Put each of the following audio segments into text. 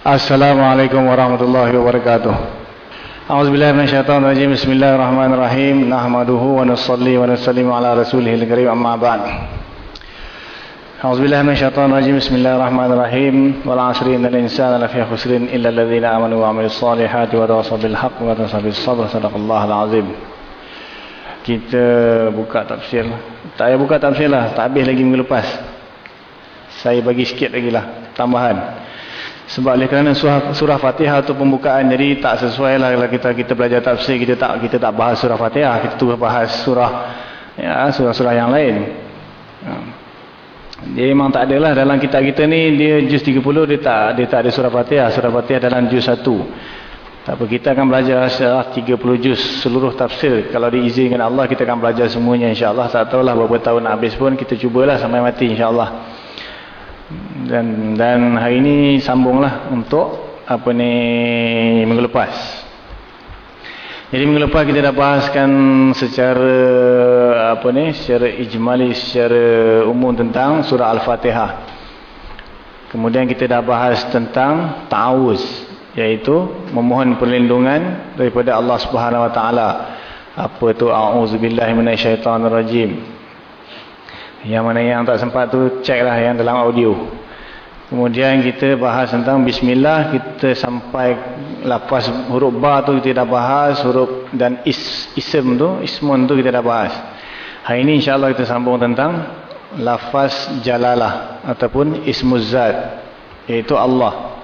Assalamualaikum warahmatullahi wabarakatuh. A'udzubillahi minasyaitonir rajim. Bismillahirrahmanirrahim. Nahmaduhu wa nusalli wa nusallimu ala rasulihil karim amma ba'd. A'udzubillahi minasyaitonir rajim. Bismillahirrahmanirrahim. Wal 'asri innal insana lafi khusrin illa alladhina amanu wa 'amilus solihati wa tawassaw bil haqqi wa tawassaw bis sabr. Shadaqallahul 'azim. Kita buka tafsir. Tak payah buka tafsir lah. Tak habis lagi minggu lepas. Saya bagi sikit lagi lah. Tambahan. Sebab oleh kerana surah, surah Fatihah itu pembukaan jadi tak sesuai lah kalau kita kita belajar tafsir kita tak kita tak bahas surah Fatihah kita tu bahas surah ya surah-surah yang lain. Ya. Dia memang tak adalah dalam kitab kita ni dia juz 30 dia tak dia tak ada surah Fatihah. Surah Fatihah dalam juz 1. Tak apa kita akan belajar surah 30 juz seluruh tafsir. Kalau diizinkan Allah kita akan belajar semuanya insya-Allah. Tak tahulah berapa tahun habis pun kita cubalah sampai mati insya-Allah dan dan hari ini sambunglah untuk apa ni minggu lepas. Jadi minggu lepas kita dah bahaskan secara apa ni secara ijmali secara umum tentang surah al-Fatihah. Kemudian kita dah bahas tentang ta'awuz iaitu memohon perlindungan daripada Allah Subhanahu Wa Taala. Apa tu a'udzubillahi minasyaitonirrajim. Yang mana yang tak sempat tu ceklah yang dalam audio. Kemudian kita bahas tentang bismillah, kita sampai lapas huruf ba tu kita dah bahas, huruf dan is ism tu, ismun tu kita dah bahas. Hari ini insya-Allah kita sambung tentang lafaz jalalah ataupun ismuz zat iaitu Allah.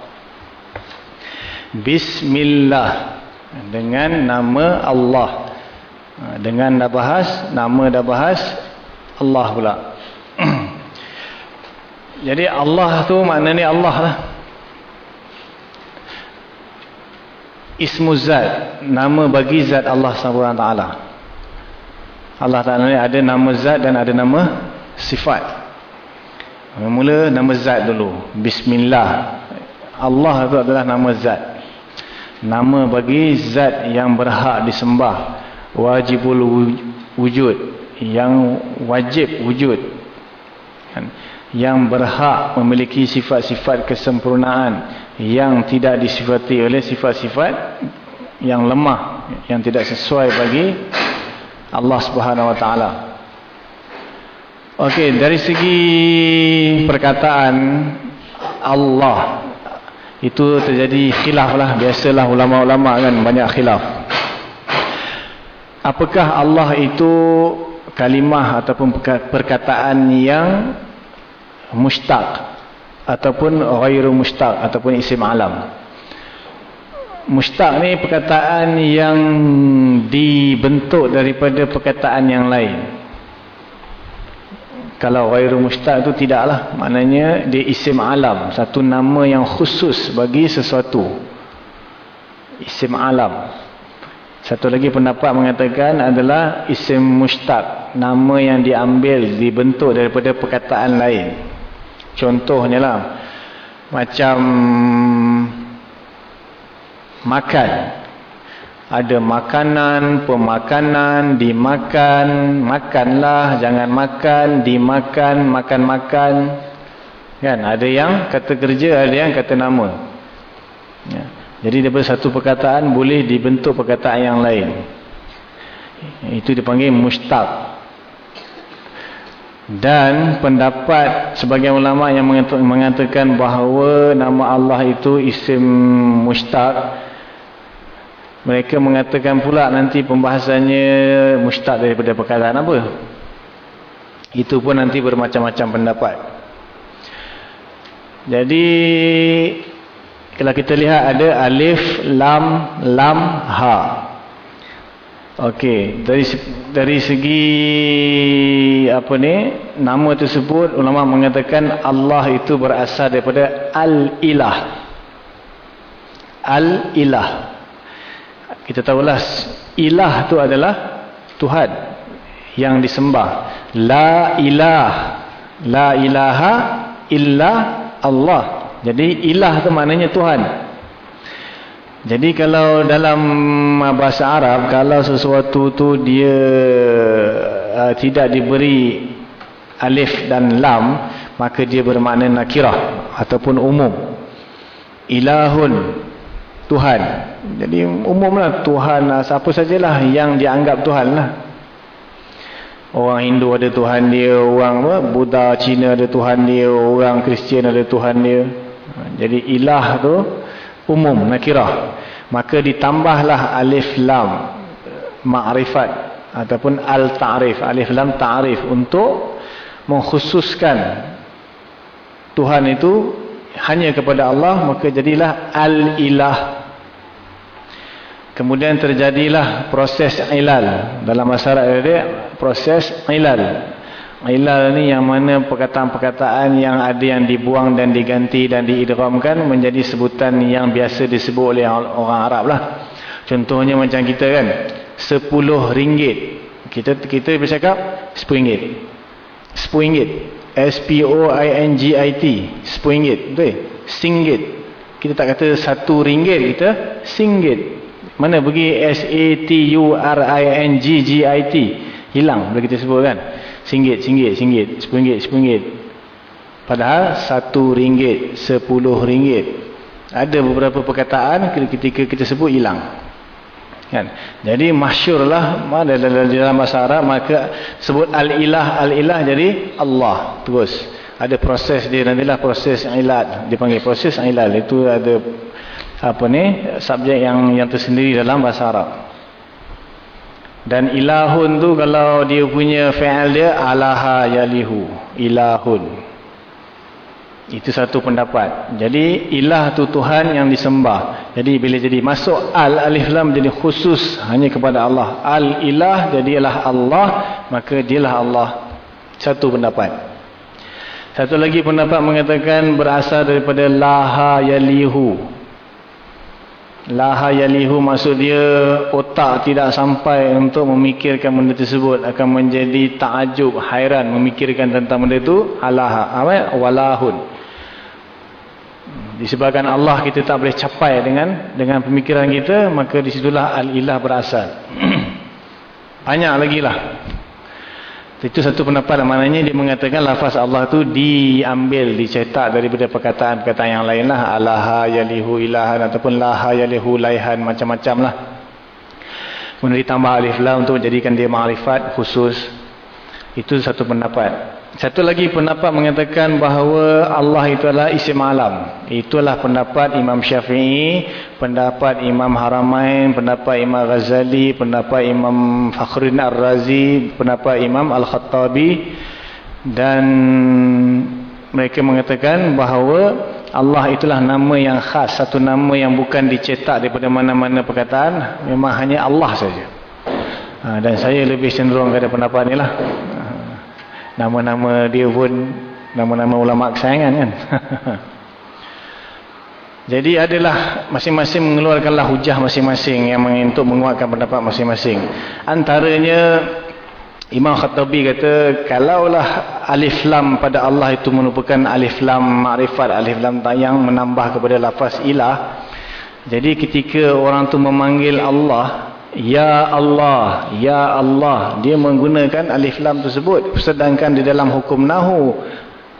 Bismillah dengan nama Allah. Dengan dah bahas, nama dah bahas, Allah pula. Jadi Allah tu maknanya Allah lah. Ismu Zat, nama bagi Zat Allah SWT. Allah Ta'ala ni ada nama Zat dan ada nama sifat. Mula nama Zat dulu. Bismillah. Allah itu adalah nama Zat. Nama bagi Zat yang berhak disembah. Wajibul wujud yang wajib wujud kan? yang berhak memiliki sifat-sifat kesempurnaan yang tidak disifati oleh sifat-sifat yang lemah yang tidak sesuai bagi Allah Subhanahu Wa Taala. Okey, dari segi perkataan Allah itu terjadi khilaf lah biasalah ulama-ulama kan banyak khilaf. Apakah Allah itu kalimah ataupun perkataan yang mustaq ataupun ghairu mustaq ataupun isim alam. Mustaq ni perkataan yang dibentuk daripada perkataan yang lain. Kalau ghairu mustaq itu tidaklah, maknanya dia isim alam, satu nama yang khusus bagi sesuatu. Isim alam. Satu lagi pendapat mengatakan adalah isim mustaq. Nama yang diambil, dibentuk daripada perkataan lain. Contohnya lah. Macam makan. Ada makanan, pemakanan, dimakan, makanlah, jangan makan, dimakan, makan-makan. Kan? Ada yang kata kerja, ada yang kata nama. Ya. Jadi daripada satu perkataan boleh dibentuk perkataan yang lain. Itu dipanggil mustaq. Dan pendapat sebagian ulama yang mengatakan bahawa nama Allah itu isim mustaq. Mereka mengatakan pula nanti pembahasannya mustaq daripada perkataan apa. Itu pun nanti bermacam-macam pendapat. Jadi kalau kita lihat ada alif, lam, lam, ha. Okey, dari dari segi apa ni, nama tersebut ulama mengatakan Allah itu berasal daripada al-ilah. Al-ilah. Kita tahulah ilah itu adalah Tuhan yang disembah. La ilah. La ilaha illa Allah. Jadi ilah itu maknanya Tuhan. Jadi kalau dalam bahasa Arab, kalau sesuatu tu dia uh, tidak diberi alif dan lam, maka dia bermakna nakirah ataupun umum. ilahun Tuhan jadi umumlah Tuhan lah siapa sajalah yang dianggap Tuhan lah orang Hindu ada Tuhan dia orang apa, Buddha Cina ada Tuhan dia orang Kristian ada Tuhan dia jadi ilah tu umum nakirah. Maka ditambahlah alif lam ma'rifat ataupun al-ta'rif. Alif lam ta'rif untuk mengkhususkan Tuhan itu hanya kepada Allah maka jadilah al-ilah. Kemudian terjadilah proses ilal. Dalam masyarakat dia proses ilal ilal ni yang mana perkataan-perkataan yang ada yang dibuang dan diganti dan diidramkan menjadi sebutan yang biasa disebut oleh orang Arab lah. Contohnya macam kita kan 10 ringgit. Kita kita bercakap 10 ringgit. 10 ringgit. S-P-O-I-N-G-I-T 10 ringgit. Betul? Singgit. Kita tak kata 1 ringgit kita singgit. Mana pergi S-A-T-U-R-I-N-G-G-I-T hilang boleh kita sebut kan singgit, singgit, singgit 10 ringgit, 10 ringgit padahal 1 ringgit 10 ringgit. Ada beberapa perkataan ketika kita sebut hilang. Kan? Jadi masyurlah dalam bahasa Arab maka sebut al-ilah al-ilah jadi Allah terus. Ada proses dia nantilah proses ilat dipanggil proses ilat itu ada apa ni subjek yang yang tersendiri dalam bahasa Arab dan ilahun tu kalau dia punya fi'al dia alaha yalihu ilahun itu satu pendapat. Jadi ilah tu Tuhan yang disembah. Jadi bila jadi masuk al alif lam jadi khusus hanya kepada Allah. Al ilah jadilah Allah, maka dialah Allah. Satu pendapat. Satu lagi pendapat mengatakan berasal daripada laha yalihu. Laha yalihu maksud dia otak tidak sampai untuk memikirkan benda tersebut akan menjadi takjub, hairan memikirkan tentang benda itu alaha. Apa? Walahun disebabkan Allah kita tak boleh capai dengan dengan pemikiran kita maka disitulah al-ilah berasal banyak lagi lah itu satu pendapat. Maknanya dia mengatakan lafaz Allah tu diambil dicetak daripada perkataan-perkataan yang lain lah. Alaha yalihu ilahan ataupun laha yalihu laihan macam-macam lah. Kemudian ditambah alif lam untuk menjadikan dia ma'rifat khusus. Itu satu pendapat satu lagi pendapat mengatakan bahawa Allah itu adalah isim alam. Itulah pendapat Imam Syafi'i, pendapat Imam Haramain, pendapat Imam Ghazali, pendapat Imam Fakhruddin Ar-Razi, pendapat Imam Al-Khattabi dan mereka mengatakan bahawa Allah itulah nama yang khas, satu nama yang bukan dicetak daripada mana-mana perkataan, memang hanya Allah saja. Ha, dan saya lebih cenderung kepada pendapat inilah nama-nama dia pun nama-nama ulama kesayangan kan? Jadi adalah masing-masing mengeluarkanlah hujah masing-masing yang untuk menguatkan pendapat masing-masing. Antaranya Imam Khattabi kata kalaulah alif lam pada Allah itu merupakan alif lam ma'rifat alif lam tayang menambah kepada lafaz ilah jadi ketika orang tu memanggil Allah Ya Allah, Ya Allah. Dia menggunakan alif lam tersebut. Sedangkan di dalam hukum nahu,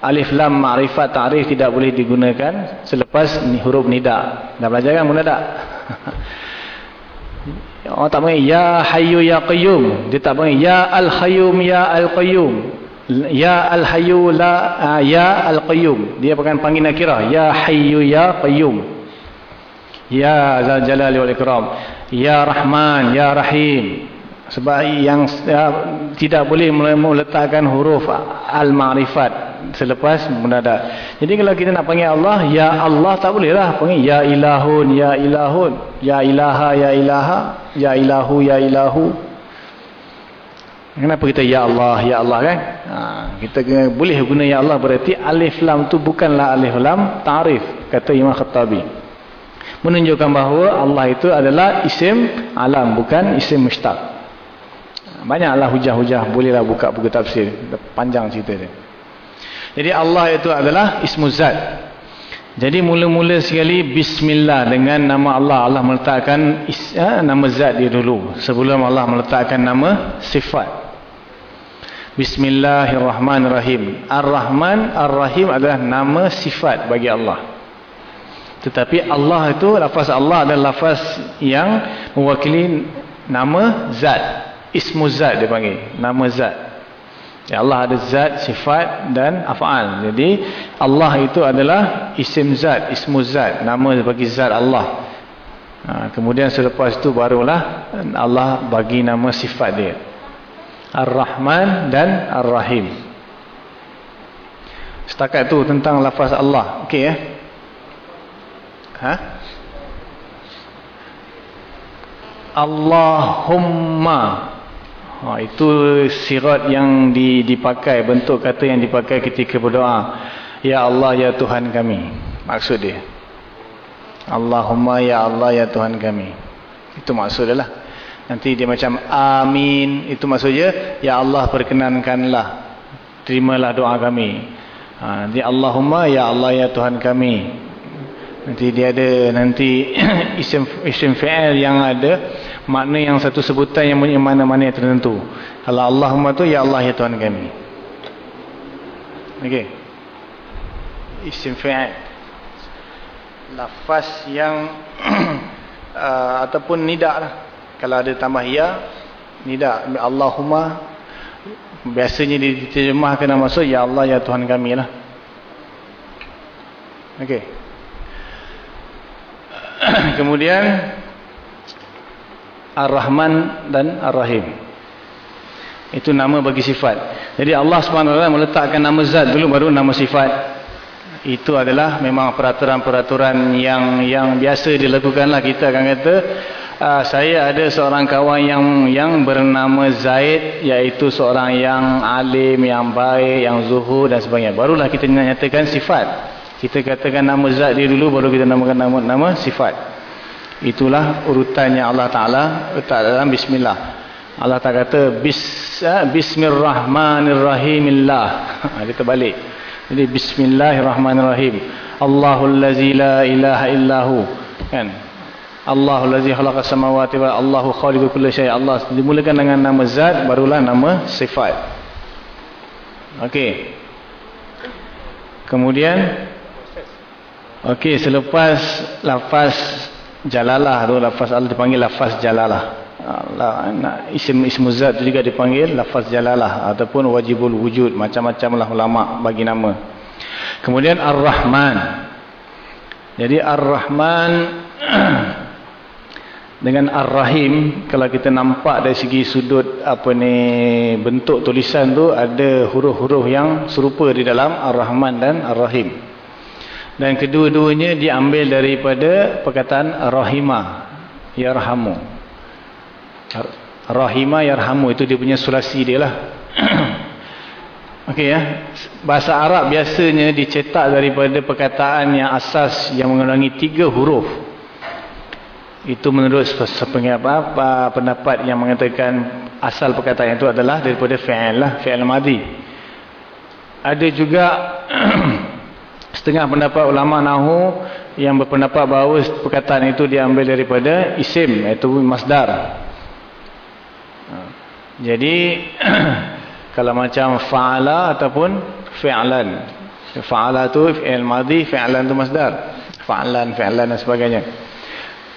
alif lam ma'rifat ta'rif tidak boleh digunakan selepas huruf nida. Dah belajar kan guna tak? Orang tak panggil Ya Hayyu Ya Qayyum. Dia tak panggil Ya Al-Hayyum Ya Al-Qayyum. Ya Al-Hayyu La uh, Ya Al-Qayyum. Dia akan panggil nakirah. Ya Hayyu Ya Qayyum. Ya Zal Jalali Wal Ikram. Ya Rahman, Ya Rahim. Sebab yang ya, tidak boleh meletakkan huruf Al-Ma'rifat selepas mendadak. Jadi kalau kita nak panggil Allah, Ya Allah tak boleh lah. Panggil Ya Ilahun, Ya Ilahun. Ya Ilaha, Ya Ilaha. Ya Ilahu, Ya Ilahu. Kenapa kita Ya Allah, Ya Allah kan? Ha, kita boleh guna Ya Allah berarti Alif Lam tu bukanlah Alif Lam Ta'rif. Kata Imam Khattabi menunjukkan bahawa Allah itu adalah isim alam bukan isim mustaq. Banyaklah hujah-hujah bolehlah buka buku tafsir. Panjang cerita dia. Jadi Allah itu adalah ismu zat. Jadi mula-mula sekali bismillah dengan nama Allah. Allah meletakkan is, ya, nama zat dia dulu. Sebelum Allah meletakkan nama sifat. Bismillahirrahmanirrahim. Ar-Rahman Ar-Rahim adalah nama sifat bagi Allah Tetapi Allah itu, lafaz Allah adalah lafaz yang mewakili nama zat. Ismu zat dia panggil. Nama zat. Ya Allah ada zat, sifat dan af'al. Jadi Allah itu adalah isim zat, ismu zat. Nama bagi zat Allah. Ha, kemudian selepas itu barulah Allah bagi nama sifat dia. Ar-Rahman dan Ar-Rahim. Setakat itu tentang lafaz Allah. Okey ya. Ha? Allahumma. Ha, itu sirat yang dipakai, bentuk kata yang dipakai ketika berdoa. Ya Allah, ya Tuhan kami. Maksud dia. Allahumma, ya Allah, ya Tuhan kami. Itu maksud dia lah. Nanti dia macam amin. Itu maksudnya, ya Allah perkenankanlah. Terimalah doa kami. Ha, nanti Allahumma, ya Allah, ya Tuhan kami. Nanti dia ada nanti isim isim fi'il yang ada makna yang satu sebutan yang punya mana-mana yang tertentu. Kalau Allahumma tu ya Allah ya Tuhan kami. Okey. Isim fi'il lafaz yang uh, ataupun nida lah. Kalau ada tambah ya nida Allahumma biasanya diterjemahkan maksud ya Allah ya Tuhan kami lah. Okey. Kemudian Ar-Rahman dan Ar-Rahim. Itu nama bagi sifat. Jadi Allah SWT meletakkan nama zat dulu baru nama sifat. Itu adalah memang peraturan-peraturan yang yang biasa dilakukanlah kita akan kata uh, saya ada seorang kawan yang yang bernama Zaid iaitu seorang yang alim, yang baik, yang zuhud dan sebagainya. Barulah kita nyatakan sifat. Kita katakan nama zat dia dulu baru kita namakan nama nama sifat. Itulah urutannya Allah Taala letak dalam bismillah. Allah Taala kata bis bismillahirrahmanirrahimillah. Ha kita balik. Jadi bismillahirrahmanirrahim. Allahul ladzi la ilaha illahu. Kan? Allahul ladzi khalaqa samawati wa Allahu khaliqu kulli syai. Allah dimulakan dengan nama zat barulah nama sifat. Okey. Kemudian Okey, selepas lafaz jalalah tu lafaz Allah dipanggil lafaz jalalah. Allah isim ismu zat juga dipanggil lafaz jalalah ataupun wajibul wujud macam-macam lah ulama bagi nama. Kemudian Ar-Rahman. Jadi Ar-Rahman dengan Ar-Rahim kalau kita nampak dari segi sudut apa ni bentuk tulisan tu ada huruf-huruf yang serupa di dalam Ar-Rahman dan Ar-Rahim. Dan kedua-duanya diambil daripada perkataan rahimah yarhamu. Rahimah yarhamu itu dia punya sulasi dia lah. Okey ya. Bahasa Arab biasanya dicetak daripada perkataan yang asas yang mengandungi tiga huruf. Itu menurut apa, apa pendapat yang mengatakan asal perkataan itu adalah daripada fi'il lah, fi'il madhi. Ada juga Setengah pendapat ulama nahu yang berpendapat bahawa perkataan itu diambil daripada isim iaitu masdar. Ha. Jadi kalau macam fa'ala ataupun fi'lan. Fa'ala tu fi'il madhi, fi'lan tu masdar. Fa'lan, fi'lan dan sebagainya.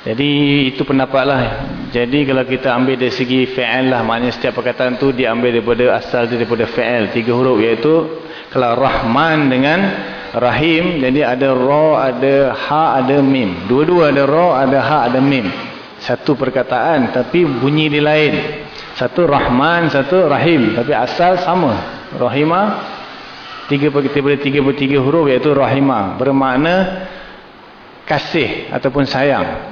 Jadi itu pendapatlah. Jadi kalau kita ambil dari segi fi'il lah maknanya setiap perkataan tu diambil daripada asal daripada fi'il tiga huruf iaitu kalau rahman dengan Rahim jadi ada ra ada ha ada mim. Dua-dua ada ra ada ha ada mim. Satu perkataan tapi bunyi dia lain. Satu rahman satu rahim tapi asal sama. Rahima tiga tiga tiga tiga huruf iaitu rahima bermakna kasih ataupun sayang.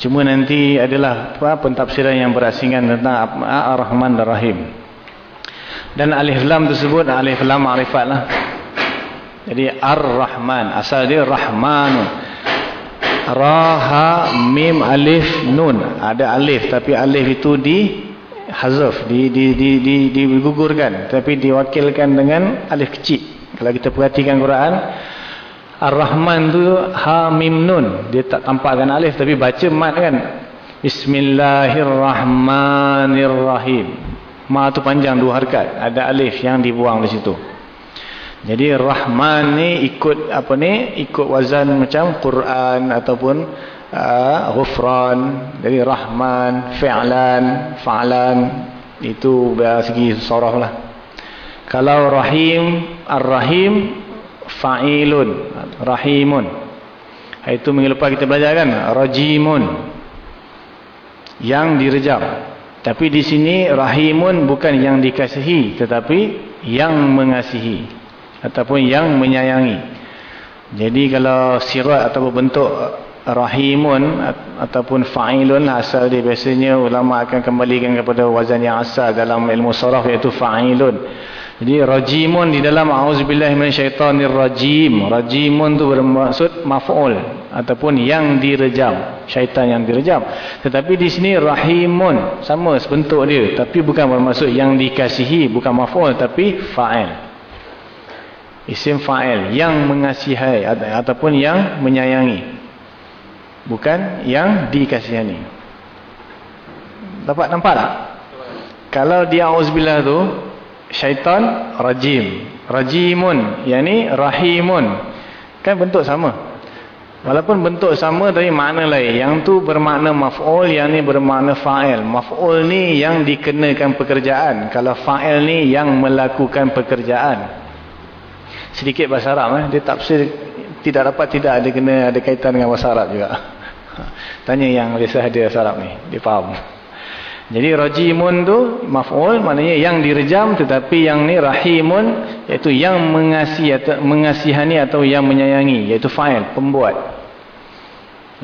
Cuma nanti adalah apa pentafsiran yang berasingan tentang ar-rahman dan rahim dan alif lam tersebut alif lam ma'rifat lah jadi Ar-Rahman. Asal dia Rahmanun. Raha Mim Alif Nun. Ada alif. Tapi alif itu di hazaf. Di, di, di, di, digugurkan. Tapi diwakilkan dengan alif kecil. Kalau kita perhatikan Quran. Ar-Rahman tu Ha Mim Nun. Dia tak tampakkan alif. Tapi baca mat kan. Bismillahirrahmanirrahim. Ma tu panjang dua harkat. Ada alif yang dibuang di situ. Jadi Rahman ni ikut apa ni? Ikut wazan macam Quran ataupun uh, Ghufran. Jadi Rahman, Fi'lan, Fa'lan itu dari segi surah lah. Kalau Rahim, Ar-Rahim Fa'ilun, Rahimun. Itu minggu lepas kita belajar kan? Rajimun. Yang direjam. Tapi di sini Rahimun bukan yang dikasihi tetapi yang mengasihi ataupun yang menyayangi. Jadi kalau sirat atau bentuk rahimun ataupun fa'ilun lah asal dia biasanya ulama akan kembalikan kepada wazan yang asal dalam ilmu saraf iaitu fa'ilun. Jadi rajimun di dalam auzubillahi minasyaitonir rajim. Rajimun tu bermaksud maf'ul ataupun yang direjam, syaitan yang direjam. Tetapi di sini rahimun sama sebentuk dia tapi bukan bermaksud yang dikasihi, bukan maf'ul tapi fa'il isim fa'il yang mengasihi ataupun yang menyayangi. Bukan yang dikasihani. Dapat nampak tak? Kalau dia auzubillah tu syaitan rajim. Rajimun yakni rahimun. Kan bentuk sama. Walaupun bentuk sama tapi makna lain. Yang tu bermakna maf'ul yang ni bermakna fa'il. Maf'ul ni yang dikenakan pekerjaan. Kalau fa'il ni yang melakukan pekerjaan sedikit bahasa Arab eh. dia tafsir tidak dapat tidak ada kena ada kaitan dengan bahasa Arab juga. Tanya yang biasa ada bahasa Arab ni. Dia faham. Jadi rajimun tu maf'ul maknanya yang direjam tetapi yang ni rahimun iaitu yang mengasihi atau mengasihani atau yang menyayangi iaitu fa'il pembuat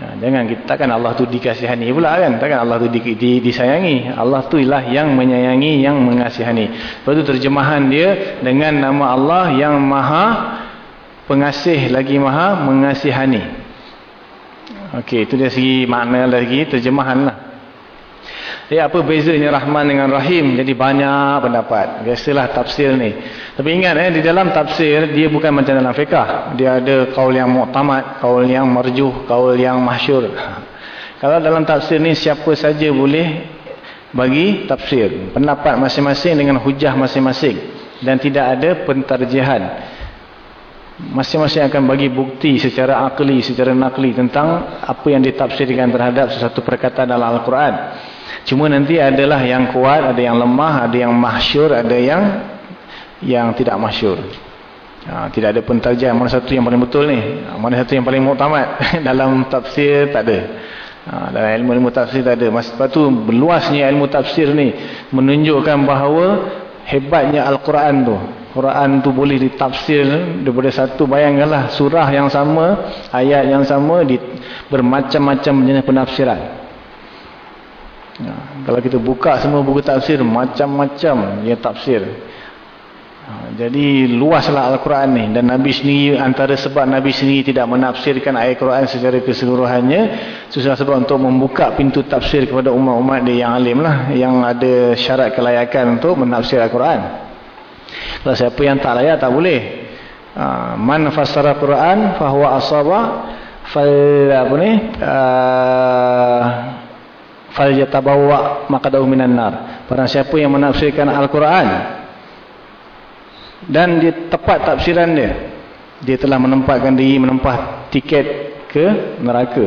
Ya, jangan kita takkan Allah tu dikasihani pula kan? Takkan Allah tu di, di, disayangi? Allah tu ialah yang menyayangi yang mengasihani. Lepas tu terjemahan dia dengan nama Allah yang maha pengasih lagi maha mengasihani. Ok itu dia segi makna lagi terjemahan lah jadi eh, apa bezanya Rahman dengan Rahim? Jadi banyak pendapat. Biasalah tafsir ni. Tapi ingat eh, di dalam tafsir, dia bukan macam dalam fiqah. Dia ada kaul yang mu'tamad, kaul yang marjuh, kaul yang mahsyur. Kalau dalam tafsir ni, siapa saja boleh bagi tafsir. Pendapat masing-masing dengan hujah masing-masing. Dan tidak ada pentarjihan. Masing-masing akan bagi bukti secara akli, secara nakli tentang apa yang ditafsirkan terhadap sesuatu perkataan dalam Al-Quran. Cuma nanti adalah yang kuat, ada yang lemah, ada yang mahsyur, ada yang yang tidak mahsyur. Ha, tidak ada pentarjah mana satu yang paling betul ni. Ha, mana satu yang paling muktamad. dalam tafsir tak ada. Ha, dalam ilmu-ilmu tafsir tak ada. Sebab tu luasnya ilmu tafsir ni menunjukkan bahawa hebatnya Al-Quran tu. Quran tu boleh ditafsir daripada satu bayangkanlah surah yang sama, ayat yang sama di bermacam-macam jenis penafsiran. Ya, kalau kita buka semua buku tafsir, macam-macam yang tafsir. Ha, jadi luaslah Al-Quran ni. Dan Nabi sendiri, antara sebab Nabi sendiri tidak menafsirkan ayat Quran secara keseluruhannya, susah sebab untuk membuka pintu tafsir kepada umat-umat dia yang alim lah. Yang ada syarat kelayakan untuk menafsir Al-Quran. Kalau siapa yang tak layak, tak boleh. Ha, man fassara Quran, fahuwa asaba, fal, apa ni, uh, falyatabawa maqadahu minan nar. Barang siapa yang menafsirkan Al-Quran dan dia tepat tafsiran dia, dia telah menempatkan diri menempah tiket ke neraka.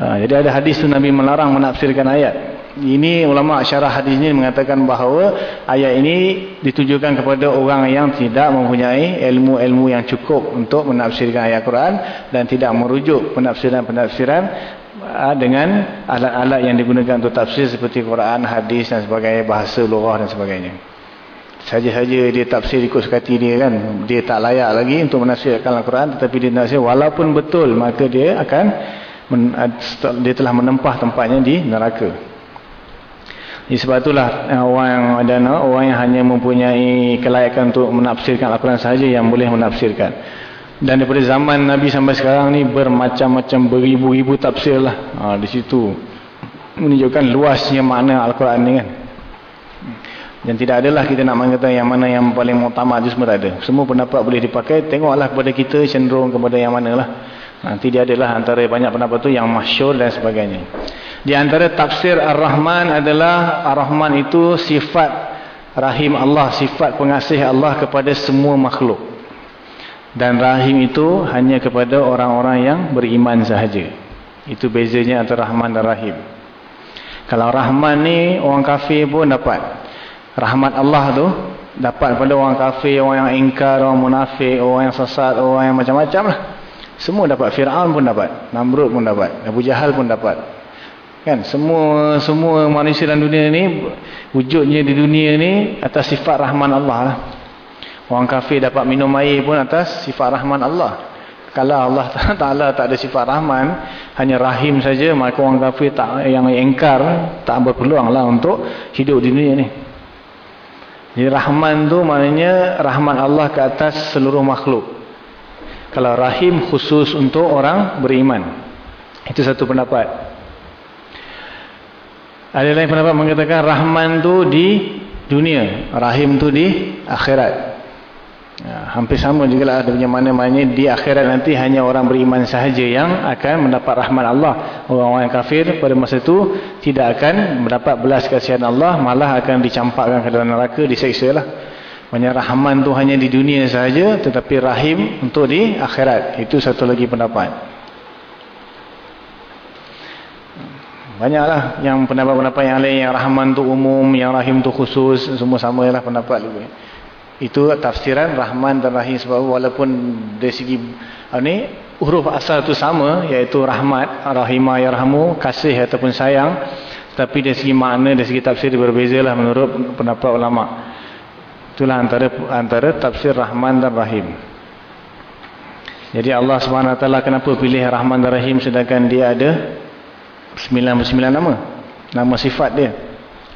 Ha, jadi ada hadis tu Nabi melarang menafsirkan ayat. Ini ulama syarah hadis ini mengatakan bahawa ayat ini ditujukan kepada orang yang tidak mempunyai ilmu-ilmu yang cukup untuk menafsirkan ayat Quran dan tidak merujuk penafsiran-penafsiran dengan alat-alat yang digunakan untuk tafsir seperti Quran, hadis dan sebagainya, bahasa lughah dan sebagainya. Saja-saja dia tafsir ikut sekati dia kan, dia tak layak lagi untuk menafsirkan Al-Quran tetapi dia nafsir walaupun betul maka dia akan dia telah menempah tempatnya di neraka. Sebab itulah eh, orang ada orang yang hanya mempunyai kelayakan untuk menafsirkan Al-Quran sahaja yang boleh menafsirkan. Dan daripada zaman Nabi sampai sekarang ni bermacam-macam beribu-ribu tafsir lah. Ha, di situ menunjukkan luasnya makna Al-Quran ni kan. Dan tidak adalah kita nak mengatakan yang mana yang paling muktamad semua tak ada. Semua pendapat boleh dipakai. Tengoklah kepada kita cenderung kepada yang mana lah. Nanti dia adalah antara banyak pendapat tu yang masyur dan sebagainya. Di antara tafsir Ar-Rahman adalah Ar-Rahman itu sifat rahim Allah, sifat pengasih Allah kepada semua makhluk. Dan rahim itu hanya kepada orang-orang yang beriman sahaja. Itu bezanya antara rahman dan rahim. Kalau rahman ni orang kafir pun dapat. Rahmat Allah tu dapat pada orang kafir, orang yang ingkar, orang munafik, orang yang sesat, orang yang macam-macam lah. Semua dapat. Fir'aun pun dapat. Namrud pun dapat. Abu Jahal pun dapat. Kan? Semua semua manusia dalam dunia ni, wujudnya di dunia ni atas sifat rahman Allah lah. Orang kafir dapat minum air pun atas sifat rahman Allah. Kalau Allah Ta'ala tak ada sifat rahman, hanya rahim saja, maka orang kafir tak, yang ingkar tak berpeluang lah untuk hidup di dunia ni. Jadi rahman tu maknanya rahman Allah ke atas seluruh makhluk. Kalau rahim khusus untuk orang beriman. Itu satu pendapat. Ada lain pendapat mengatakan rahman tu di dunia. Rahim tu di akhirat. Ya, hampir sama juga lah ada punya mana-mana di akhirat nanti hanya orang beriman sahaja yang akan mendapat rahmat Allah. Orang-orang kafir pada masa itu tidak akan mendapat belas kasihan Allah. Malah akan dicampakkan ke dalam neraka, diseksa lah. Banyak rahman tu hanya di dunia saja, tetapi rahim untuk di akhirat. Itu satu lagi pendapat. Banyaklah yang pendapat-pendapat yang lain yang rahman tu umum, yang rahim tu khusus, semua samalah pendapat juga. Itu tafsiran rahman dan rahim sebab walaupun dari segi ini huruf asal tu sama iaitu rahmat, rahimah, yarhamu, kasih ataupun sayang, tapi dari segi makna, dari segi tafsir berbezalah menurut pendapat ulama. Itulah antara antara tafsir Rahman dan Rahim. Jadi Allah SWT kenapa pilih Rahman dan Rahim sedangkan dia ada 99 nama. Nama sifat dia.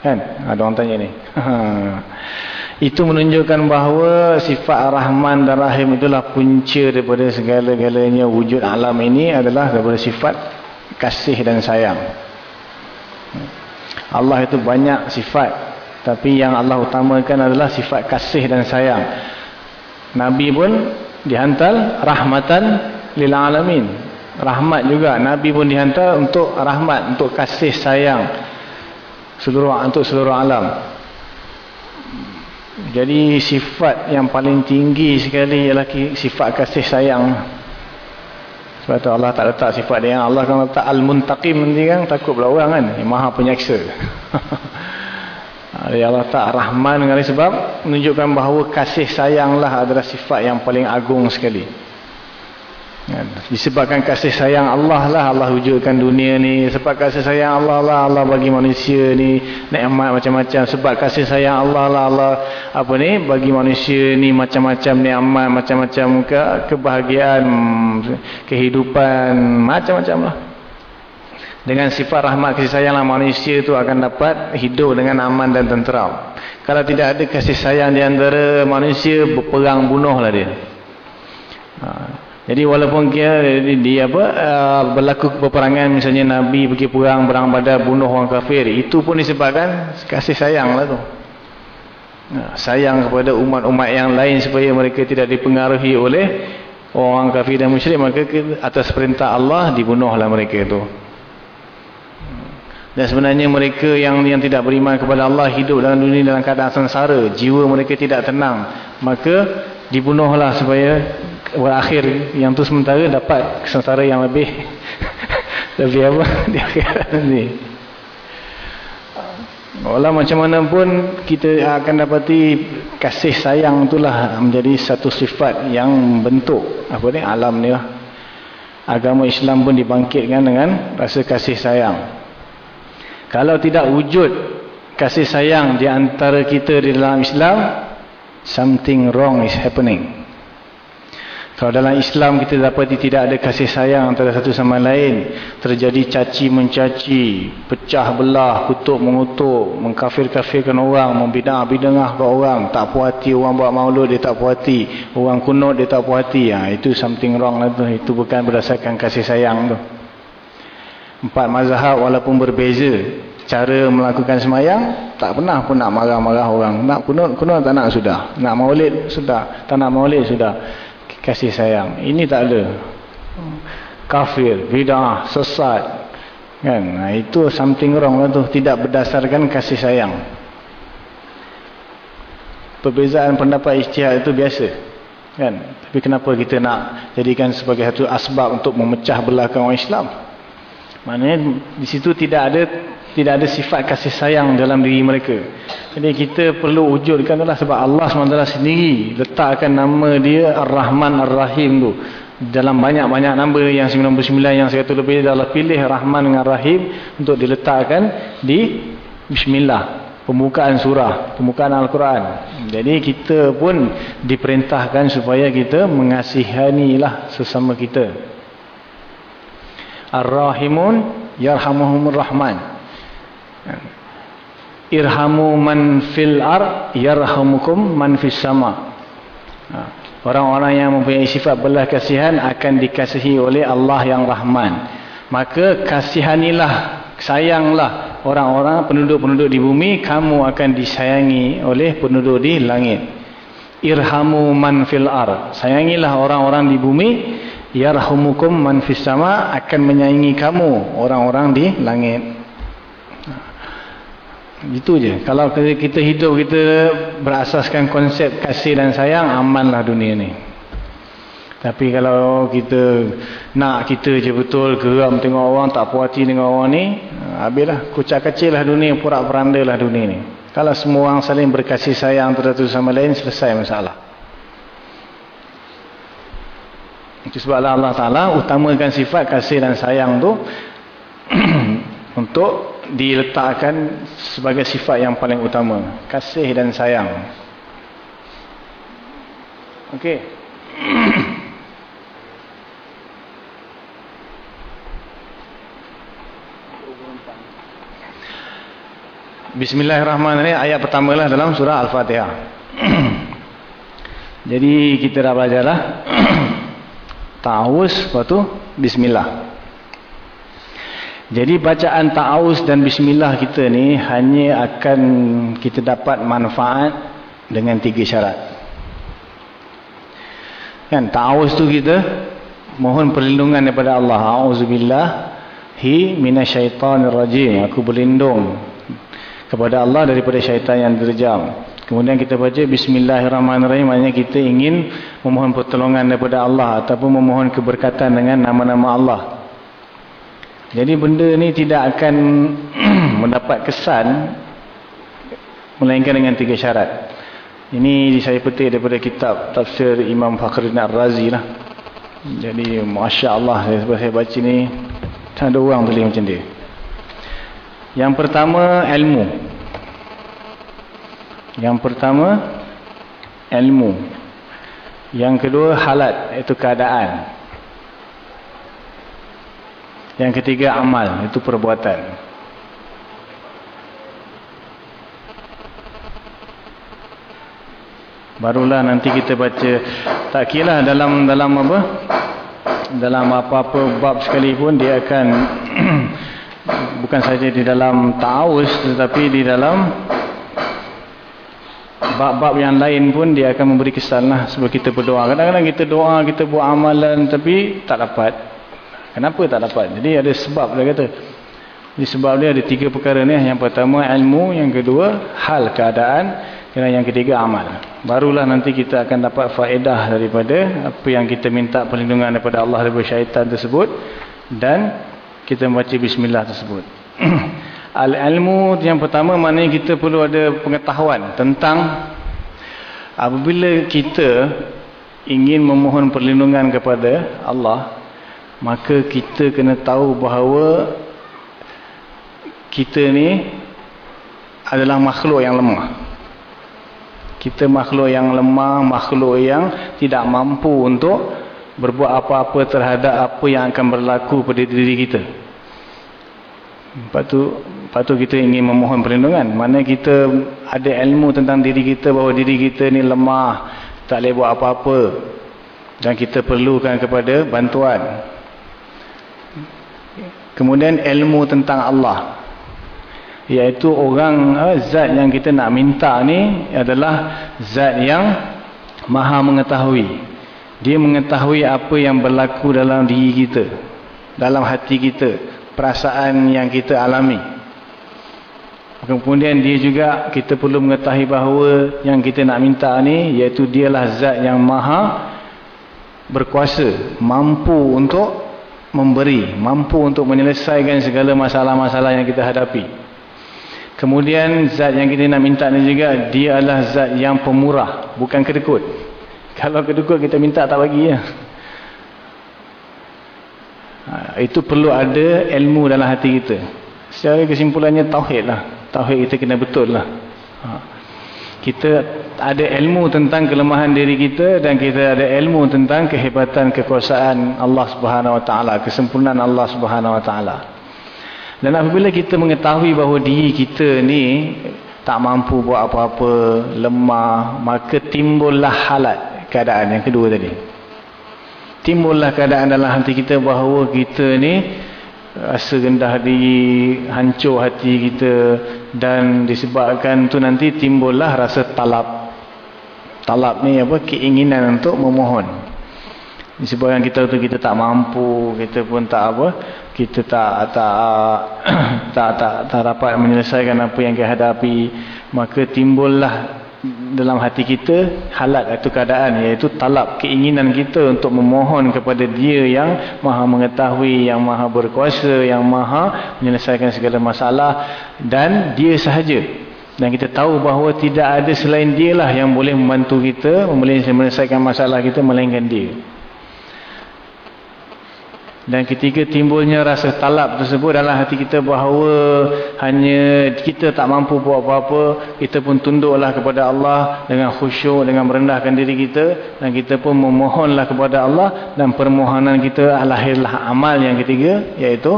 Kan? Ada orang tanya ni. Itu menunjukkan bahawa sifat Rahman dan Rahim itulah punca daripada segala-galanya wujud alam ini adalah daripada sifat kasih dan sayang. Allah itu banyak sifat tapi yang Allah utamakan adalah sifat kasih dan sayang. Nabi pun dihantar rahmatan lil alamin. Rahmat juga. Nabi pun dihantar untuk rahmat, untuk kasih sayang seluruh untuk seluruh alam. Jadi sifat yang paling tinggi sekali ialah sifat kasih sayang. Sebab tu Allah tak letak sifat dia. Allah kan letak al-muntaqim nanti kan takut pula orang kan. Yang maha penyaksa. Ya Allah tak Rahman dengan sebab menunjukkan bahawa kasih sayanglah adalah sifat yang paling agung sekali. Ya, disebabkan kasih sayang Allah lah Allah wujudkan dunia ni. Sebab kasih sayang Allah lah Allah bagi manusia ni nikmat macam-macam. Sebab kasih sayang Allah lah Allah apa ni bagi manusia ni macam-macam nikmat macam-macam ke kebahagiaan kehidupan macam-macam lah. Dengan sifat rahmat kasih sayanglah manusia itu akan dapat hidup dengan aman dan tenteram. Kalau tidak ada kasih sayang di antara manusia, berperang bunuhlah dia. Ha. Jadi walaupun dia, dia apa, uh, berlaku peperangan misalnya Nabi pergi perang, berang badar, bunuh orang kafir. Itu pun disebabkan kasih sayanglah tu. Ha. Sayang kepada umat-umat yang lain supaya mereka tidak dipengaruhi oleh orang kafir dan musyrik. Maka atas perintah Allah dibunuhlah mereka itu. Dan sebenarnya mereka yang yang tidak beriman kepada Allah hidup dalam dunia dalam keadaan sengsara. Jiwa mereka tidak tenang. Maka dibunuhlah supaya berakhir yang tu sementara dapat sengsara yang lebih lebih apa di akhirat ni. Walau macam mana pun kita akan dapati kasih sayang itulah menjadi satu sifat yang bentuk apa ni alam ni lah. Agama Islam pun dibangkitkan dengan rasa kasih sayang. Kalau tidak wujud kasih sayang di antara kita di dalam Islam, something wrong is happening. Kalau dalam Islam kita dapat tidak ada kasih sayang antara satu sama lain, terjadi caci mencaci, pecah belah, kutuk mengutuk, mengkafir-kafirkan orang, membidah-bidangah ke orang, tak puas hati orang buat maulud dia tak puas hati, orang kunut dia tak puas hati, ha, itu something wrong lah tu. Itu bukan berdasarkan kasih sayang tu. Empat mazhab walaupun berbeza cara melakukan semayang tak pernah pun nak marah-marah orang. Nak kunut, kunut tak nak sudah. Nak maulid sudah. Tak nak maulid sudah. Kasih sayang. Ini tak ada. Kafir, bidah, sesat. Kan? Nah, itu something wrong lah tu. Tidak berdasarkan kasih sayang. Perbezaan pendapat ijtihad itu biasa. Kan? Tapi kenapa kita nak jadikan sebagai satu asbab untuk memecah belahkan orang Islam? Maknanya di situ tidak ada tidak ada sifat kasih sayang dalam diri mereka. Jadi kita perlu wujudkan adalah sebab Allah SWT sendiri letakkan nama dia Ar-Rahman Ar-Rahim tu. Dalam banyak-banyak nama yang 99 yang 100 lebih adalah pilih Rahman dengan Rahim untuk diletakkan di Bismillah. Pembukaan surah, pembukaan Al-Quran. Jadi kita pun diperintahkan supaya kita mengasihanilah sesama kita. Ar-Rahimun Yarhamuhumur Rahman. Irhamu man fil ar yarhamukum man fis sama. Ha. Orang-orang yang mempunyai sifat belah kasihan akan dikasihi oleh Allah yang Rahman. Maka kasihanilah sayanglah orang-orang penduduk-penduduk di bumi kamu akan disayangi oleh penduduk di langit irhamu man fil ar sayangilah orang-orang di bumi yarhumukum man fis sama akan menyayangi kamu orang-orang di langit itu je kalau kita hidup kita berasaskan konsep kasih dan sayang amanlah dunia ni tapi kalau kita nak kita je betul geram tengok orang tak puas hati dengan orang ni, ha, habislah kucak kecil lah dunia, purak peranda lah dunia ni. Kalau semua orang saling berkasih sayang satu sama lain, selesai masalah. Itu sebab Allah Ta'ala utamakan sifat kasih dan sayang tu untuk diletakkan sebagai sifat yang paling utama. Kasih dan sayang. Okey. Bismillahirrahmanirrahim ayat pertama lah dalam surah Al-Fatihah. Jadi kita dah belajar lah. Ta'awuz lepas tu Bismillah. Jadi bacaan ta'awuz dan Bismillah kita ni hanya akan kita dapat manfaat dengan tiga syarat. Kan ta'awuz tu kita mohon perlindungan daripada Allah. A'udzubillah hi minasyaitanirrajim. Aku berlindung kepada Allah daripada syaitan yang derjam. Kemudian kita baca Bismillahirrahmanirrahim. Maksudnya kita ingin memohon pertolongan daripada Allah. Ataupun memohon keberkatan dengan nama-nama Allah. Jadi benda ni tidak akan mendapat kesan. Melainkan dengan tiga syarat. Ini saya petik daripada kitab tafsir Imam Fakhruddin Ar-Razi lah. Jadi Masya Allah saya, saya baca ni. Ada orang tulis macam dia. Yang pertama ilmu. Yang pertama ilmu. Yang kedua halat itu keadaan. Yang ketiga amal itu perbuatan. Barulah nanti kita baca tak kira dalam dalam apa? Dalam apa-apa bab sekalipun dia akan bukan saja di dalam ta'awuz tetapi di dalam bab-bab yang lain pun dia akan memberi kesan lah sebab kita berdoa. Kadang-kadang kita doa kita buat amalan tapi tak dapat. Kenapa tak dapat? Jadi ada sebab dia kata. Jadi sebab dia ada tiga perkara ni. Yang pertama ilmu. Yang kedua hal keadaan. Dan yang ketiga amal. Barulah nanti kita akan dapat faedah daripada apa yang kita minta perlindungan daripada Allah daripada syaitan tersebut dan kita membaca bismillah tersebut. Al-ilmu yang pertama maknanya kita perlu ada pengetahuan tentang apabila kita ingin memohon perlindungan kepada Allah, maka kita kena tahu bahawa kita ni adalah makhluk yang lemah. Kita makhluk yang lemah, makhluk yang tidak mampu untuk berbuat apa-apa terhadap apa yang akan berlaku pada diri kita. Lepas tu, lepas tu kita ingin memohon perlindungan. Mana kita ada ilmu tentang diri kita bahawa diri kita ni lemah, tak boleh buat apa-apa. Dan kita perlukan kepada bantuan. Kemudian ilmu tentang Allah. Iaitu orang, eh, zat yang kita nak minta ni adalah zat yang maha mengetahui. Dia mengetahui apa yang berlaku dalam diri kita. Dalam hati kita. Perasaan yang kita alami. kemudian dia juga kita perlu mengetahui bahawa yang kita nak minta ni iaitu dialah zat yang maha berkuasa mampu untuk memberi mampu untuk menyelesaikan segala masalah-masalah yang kita hadapi kemudian zat yang kita nak minta ni juga dia adalah zat yang pemurah bukan kedekut kalau kedekut kita minta tak bagi ya. Ha, itu perlu ada ilmu dalam hati kita. Secara kesimpulannya tauhid lah. Tauhid kita kena betul lah. Ha. kita ada ilmu tentang kelemahan diri kita dan kita ada ilmu tentang kehebatan kekuasaan Allah subhanahu wa ta'ala kesempurnaan Allah subhanahu wa ta'ala. Dan apabila kita mengetahui bahawa diri kita ni tak mampu buat apa-apa lemah maka timbullah halat keadaan yang kedua tadi timbullah keadaan dalam hati kita bahawa kita ni rasa rendah diri, hancur hati kita dan disebabkan tu nanti timbullah rasa talab. Talab ni apa? Keinginan untuk memohon. Disebabkan kita tu kita tak mampu, kita pun tak apa, kita tak tak tak tak, tak dapat menyelesaikan apa yang kita hadapi, maka timbullah dalam hati kita halat atau keadaan iaitu talab keinginan kita untuk memohon kepada dia yang maha mengetahui yang maha berkuasa yang maha menyelesaikan segala masalah dan dia sahaja. Dan kita tahu bahawa tidak ada selain dia lah yang boleh membantu kita boleh menyelesaikan masalah kita melainkan dia dan ketika timbulnya rasa talab tersebut dalam hati kita bahawa hanya kita tak mampu buat apa-apa, kita pun tunduklah kepada Allah dengan khusyuk, dengan merendahkan diri kita. Dan kita pun memohonlah kepada Allah dan permohonan kita lahirlah amal yang ketiga, iaitu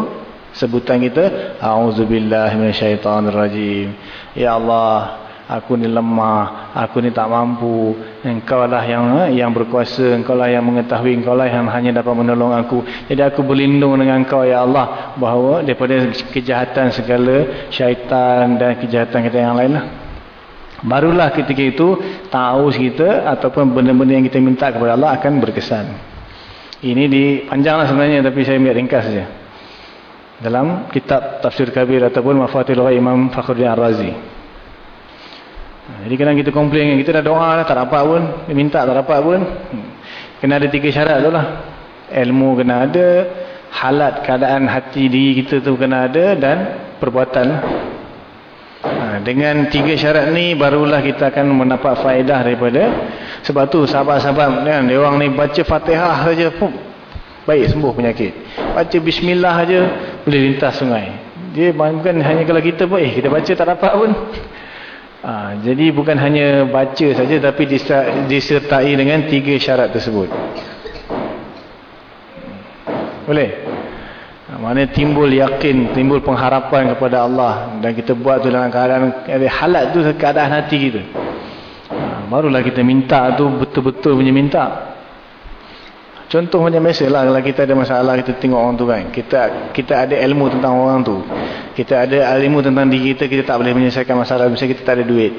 sebutan kita. A'udzubillahiminasyaitanirrajim. Ya Allah, aku ni lemah, aku ni tak mampu. Engkau lah yang eh, yang berkuasa, engkau lah yang mengetahui, engkau lah yang hanya dapat menolong aku. Jadi aku berlindung dengan engkau ya Allah bahawa daripada kejahatan segala syaitan dan kejahatan kita yang lain lah. Barulah ketika itu tahu kita ataupun benda-benda yang kita minta kepada Allah akan berkesan. Ini di panjanglah sebenarnya tapi saya ambil ringkas saja. Dalam kitab Tafsir Kabir ataupun Mafatil Imam Fakhruddin Ar-Razi. Jadi kadang kita komplain, kita dah doa lah, tak dapat pun. Minta tak dapat pun. Kena ada tiga syarat tu lah. Ilmu kena ada, halat keadaan hati diri kita tu kena ada dan perbuatan. Ha, dengan tiga syarat ni barulah kita akan mendapat faedah daripada sebab tu sahabat-sahabat kan, dia orang ni baca fatihah saja pun baik sembuh penyakit. Baca bismillah saja boleh lintas sungai. Dia bukan hanya kalau kita pun eh kita baca tak dapat pun. Ha, jadi bukan hanya baca saja tapi disertai dengan tiga syarat tersebut. Boleh? Ha, mana timbul yakin, timbul pengharapan kepada Allah dan kita buat tu dalam keadaan halat tu keadaan hati kita. Ha, barulah kita minta tu betul-betul punya minta. Contoh macam biasa lah kalau kita ada masalah kita tengok orang tu kan. Kita kita ada ilmu tentang orang tu. Kita ada ilmu tentang diri kita, kita tak boleh menyelesaikan masalah. Misalnya kita tak ada duit.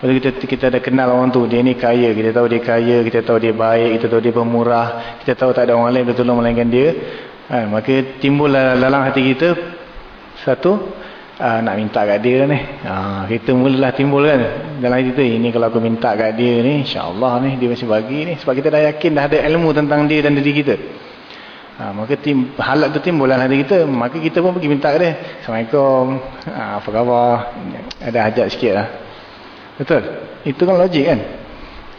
Lepas kita, kita ada kenal orang tu, dia ni kaya. Kita tahu dia kaya, kita tahu dia baik, kita tahu dia pemurah. Kita tahu tak ada orang lain betul tolong melainkan dia. Ha, maka timbul dalam hati kita satu uh, nak minta kat dia ni. Uh, kita mulalah timbul kan dalam tu. Ini kalau aku minta kat dia ni insya-Allah ni dia mesti bagi ni. Sebab kita dah yakin dah ada ilmu tentang dia dan diri kita. Ha, maka tim, halat tu timbul dalam hati kita. Maka kita pun pergi minta kat dia. Assalamualaikum. Ha, apa khabar? Ada hajat sikit lah. Betul? Itu kan logik kan?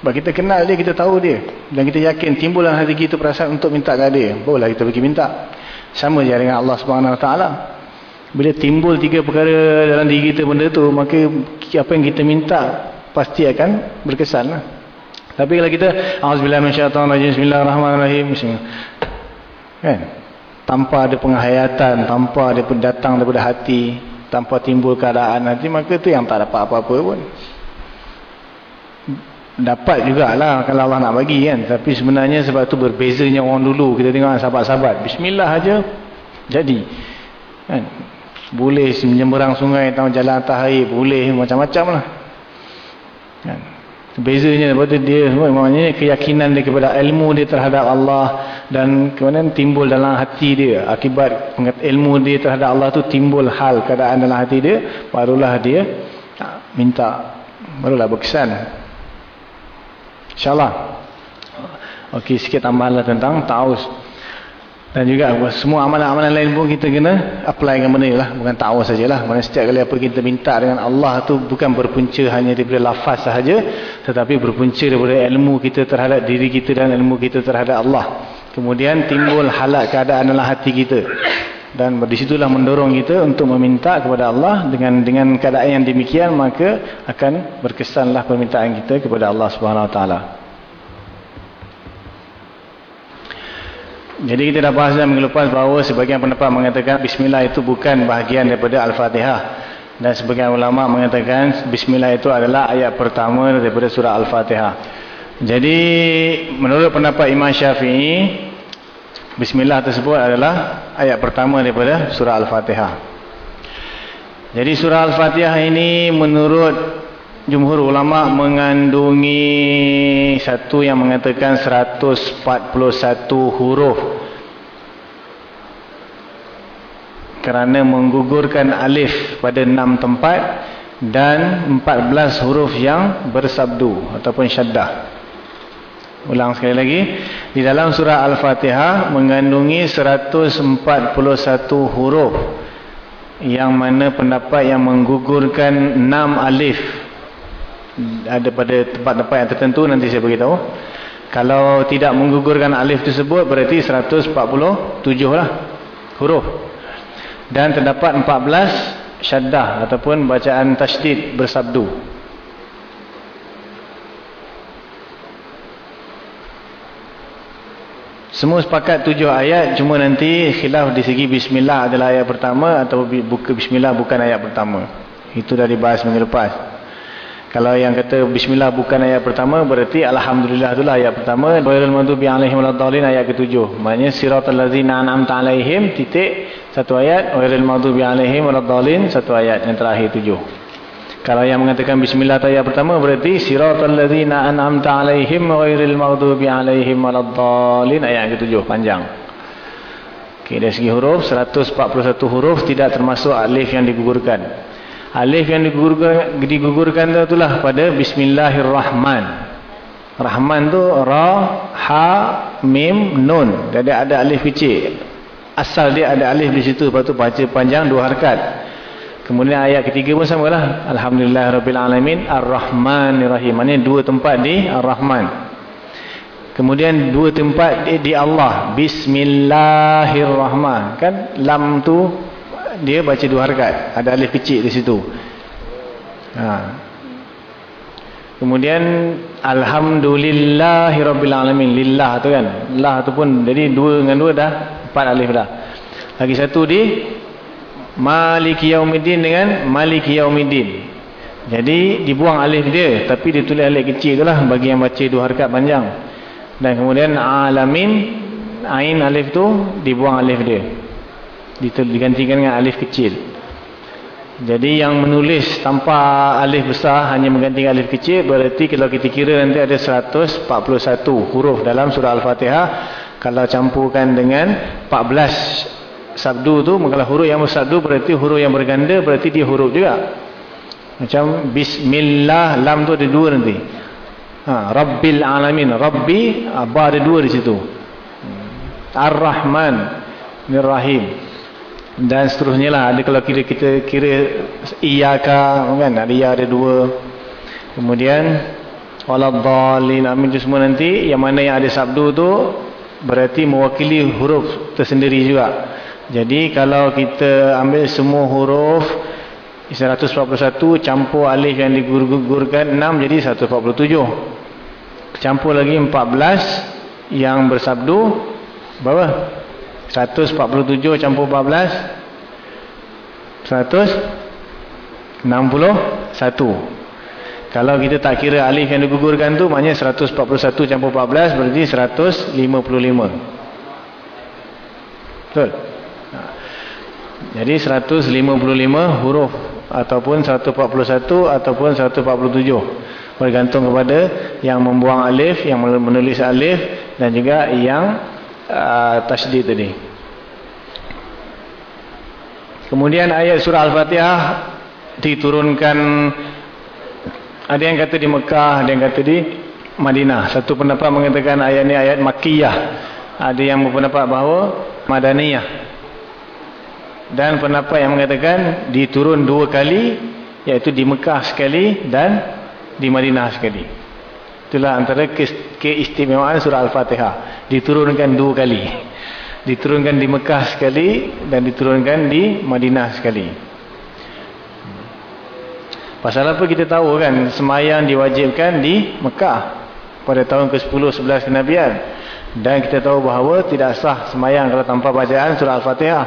Sebab kita kenal dia kita tahu dia. Dan kita yakin timbul dalam hati kita perasaan untuk minta kat dia. Barulah kita pergi minta. Sama je dengan Allah Taala bila timbul tiga perkara dalam diri kita benda tu, maka apa yang kita minta pasti akan berkesan lah. Tapi kalau kita, Bismillahirrahmanirrahim, kan? tanpa ada penghayatan, tanpa ada datang daripada hati, tanpa timbul keadaan nanti, maka tu yang tak dapat apa-apa pun. Dapat jugalah kalau Allah nak bagi kan. Tapi sebenarnya sebab tu berbezanya orang dulu. Kita tengok sahabat-sahabat. Bismillah aja jadi. Kan? Boleh menyeberang sungai atau jalan atas air boleh macam-macam lah. Kan? bezanya tu dia maknanya keyakinan dia kepada ilmu dia terhadap Allah dan kemudian timbul dalam hati dia. Akibat ilmu dia terhadap Allah tu timbul hal keadaan dalam hati dia barulah dia minta barulah berkesan. insyaAllah. Ok sikit tambahanlah tentang ta'us dan juga semua amalan-amalan lain pun kita kena apply dengan benda lah bukan ta'us sajalah Maksudnya setiap kali apa kita minta dengan Allah tu bukan berpunca hanya daripada lafaz sahaja tetapi berpunca daripada ilmu kita terhadap diri kita dan ilmu kita terhadap Allah Kemudian timbul halat keadaan dalam hati kita. Dan di situlah mendorong kita untuk meminta kepada Allah dengan dengan keadaan yang demikian maka akan berkesanlah permintaan kita kepada Allah Subhanahu Taala. Jadi kita dah bahas dalam minggu lepas bahawa sebagian pendapat mengatakan Bismillah itu bukan bahagian daripada Al-Fatihah. Dan sebagian ulama mengatakan Bismillah itu adalah ayat pertama daripada surah Al-Fatihah. Jadi menurut pendapat Imam Syafi'i Bismillah tersebut adalah ayat pertama daripada surah Al-Fatihah. Jadi surah Al-Fatihah ini menurut jumhur ulama mengandungi satu yang mengatakan 141 huruf. Kerana menggugurkan alif pada enam tempat dan 14 huruf yang bersabdu ataupun syaddah. Ulang sekali lagi. Di dalam surah Al-Fatihah mengandungi 141 huruf. Yang mana pendapat yang menggugurkan 6 alif. Ada pada tempat-tempat yang tertentu nanti saya beritahu. Kalau tidak menggugurkan alif tersebut berarti 147 lah huruf. Dan terdapat 14 syaddah ataupun bacaan tasydid bersabdu. Semua sepakat tujuh ayat cuma nanti khilaf di segi bismillah adalah ayat pertama atau buka bismillah bukan ayat pertama. Itu dah dibahas minggu lepas. Kalau yang kata bismillah bukan ayat pertama berarti alhamdulillah itulah ayat pertama. Bayrul maghdubi alaihim waladdallin ayat ketujuh. Maknanya siratal ladzina an'amta alaihim titik satu ayat, bayrul maghdubi alaihim waladdallin satu ayat yang terakhir tujuh. Kalau yang mengatakan bismillah ayat pertama berarti siratal ladzina an'amta alaihim ghairil maghdubi alaihim waladdallin ayat ketujuh panjang. Okey dari segi huruf 141 huruf tidak termasuk alif yang digugurkan. Alif yang digugurkan digugurkan itu itulah pada bismillahirrahman. Rahman tu ra ha mim nun. Jadi ada alif kecil. Asal dia ada alif di situ lepas tu baca panjang dua harakat. Kemudian ayat ketiga pun sama lah. Alhamdulillah Rabbil Alamin Ar-Rahmanirrahim. Maksudnya dua tempat di Ar-Rahman. Kemudian dua tempat di, di Allah. Bismillahirrahman. Kan lam tu dia baca dua harkat. Ada alif kecil di situ. Ha. Kemudian Alamin. Lillah tu kan. Lah tu pun jadi dua dengan dua dah. Empat alif dah. Lagi satu di Maliki Yaumiddin dengan Maliki Yaumiddin. Jadi dibuang alif dia tapi ditulis alif kecil itulah bagi yang baca dua harakat panjang. Dan kemudian alamin ain alif tu dibuang alif dia. Digantikan dengan alif kecil. Jadi yang menulis tanpa alif besar hanya menggantikan alif kecil berarti kalau kita kira nanti ada 141 huruf dalam surah Al-Fatihah kalau campurkan dengan 14 sabdu tu kalau huruf yang bersabdu berarti huruf yang berganda berarti dia huruf juga. Macam bismillah lam tu ada dua nanti. Ha, rabbil alamin rabbi abah ada dua di situ. Ar-rahman nirrahim dan seterusnya lah. Ada kalau kira kita kira iyaka kan? Ada iya ada dua. Kemudian waladhalin amin tu semua nanti. Yang mana yang ada sabdu tu berarti mewakili huruf tersendiri juga. Jadi kalau kita ambil semua huruf 141 campur alif yang digugurkan 6 jadi 147. Campur lagi 14 yang bersabdu berapa? 147 campur 14 161. Kalau kita tak kira alif yang digugurkan tu maknanya 141 campur 14 berarti 155. Betul? Jadi 155 huruf ataupun 141 ataupun 147 bergantung kepada yang membuang alif, yang menulis alif dan juga yang uh, tasydid tadi kemudian ayat surah Al-Fatihah diturunkan ada yang kata di Mekah ada yang kata di Madinah. Satu pendapat mengatakan ayat ini ayat Makkiyah. Ada yang berpendapat bahawa Madaniyah. Dan pendapat yang mengatakan diturun dua kali iaitu di Mekah sekali dan di Madinah sekali itulah antara keistimewaan surah Al-Fatihah. Diturunkan dua kali. Diturunkan di Mekah sekali dan diturunkan di Madinah sekali. Pasal apa kita tahu kan semayang diwajibkan di Mekah pada tahun ke-10 11 kenabian. Dan kita tahu bahawa tidak sah semayang kalau tanpa bacaan surah Al-Fatihah.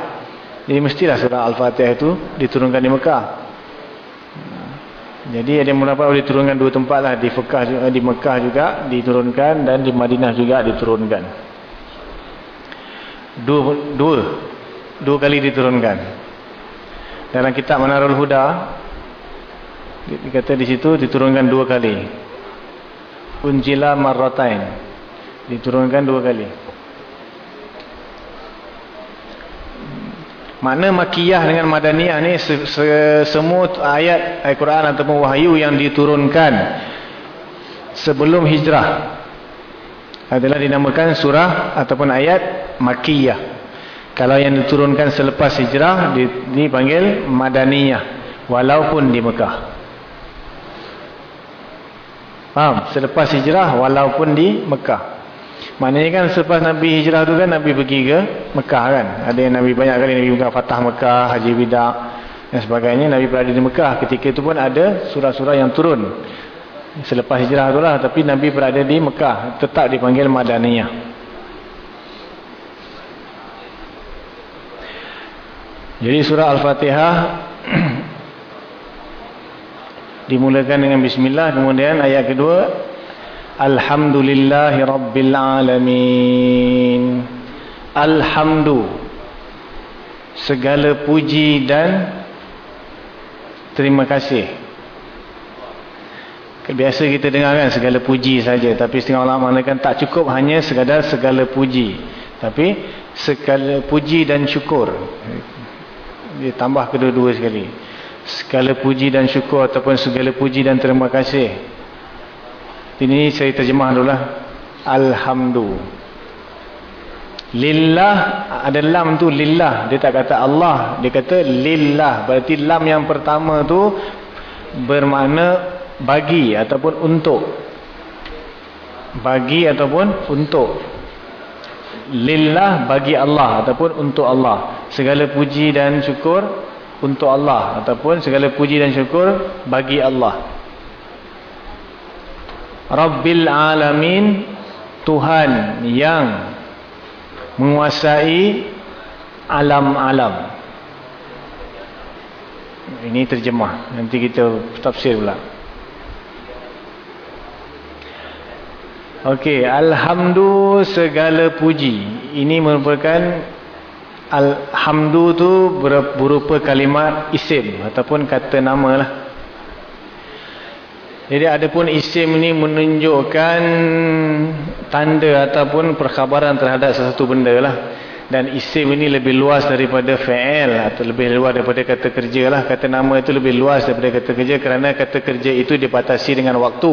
Jadi mestilah surah Al-Fatihah itu diturunkan di Mekah jadi ada mendapat diturunkan dua tempat lah di, Fekah, di Mekah juga diturunkan dan di Madinah juga diturunkan. Dua, dua, dua kali diturunkan. Dalam kitab Manarul Huda dikata di situ diturunkan dua kali. Unjila marratain diturunkan dua kali. Makna makiyah dengan madaniyah ni se se semua ayat Al-Quran ataupun wahyu yang diturunkan sebelum hijrah adalah dinamakan surah ataupun ayat makiyah. Kalau yang diturunkan selepas hijrah dipanggil madaniyah walaupun di Mekah. Faham? Selepas hijrah walaupun di Mekah. Maknanya kan selepas Nabi hijrah tu kan Nabi pergi ke Mekah kan. Ada yang Nabi banyak kali Nabi buka Fatah Mekah, Haji Bidak dan sebagainya. Nabi berada di Mekah. Ketika itu pun ada surah-surah yang turun. Selepas hijrah tu lah. Tapi Nabi berada di Mekah. Tetap dipanggil Madaniyah. Jadi surah Al-Fatihah dimulakan dengan Bismillah. Kemudian ayat kedua Alhamdulillahi Rabbil Alamin. Alhamdu. Segala puji dan Terima kasih. Biasa kita dengar kan segala puji saja Tapi setengah ulama mengatakan tak cukup hanya sekadar segala puji. Tapi segala puji dan syukur. Dia tambah kedua-dua sekali. Segala puji dan syukur Ataupun segala puji dan terima kasih ini saya terjemah dulu lah. Alhamdulillah. Lillah ada lam tu lillah. Dia tak kata Allah. Dia kata lillah. Berarti lam yang pertama tu bermakna bagi ataupun untuk. Bagi ataupun untuk. Lillah bagi Allah ataupun untuk Allah. Segala puji dan syukur untuk Allah. Ataupun segala puji dan syukur bagi Allah. Rabbil Alamin Tuhan yang menguasai alam-alam. Ini terjemah. Nanti kita tafsir pula. Ok Alhamdulillah segala puji. Ini merupakan Alhamdulillah tu berupa kalimat isim ataupun kata nama lah jadi ada pun isim ini menunjukkan tanda ataupun perkhabaran terhadap sesuatu benda lah. Dan isim ini lebih luas daripada fa'il atau lebih luas daripada kata kerja lah. Kata nama itu lebih luas daripada kata kerja kerana kata kerja itu dibatasi dengan waktu.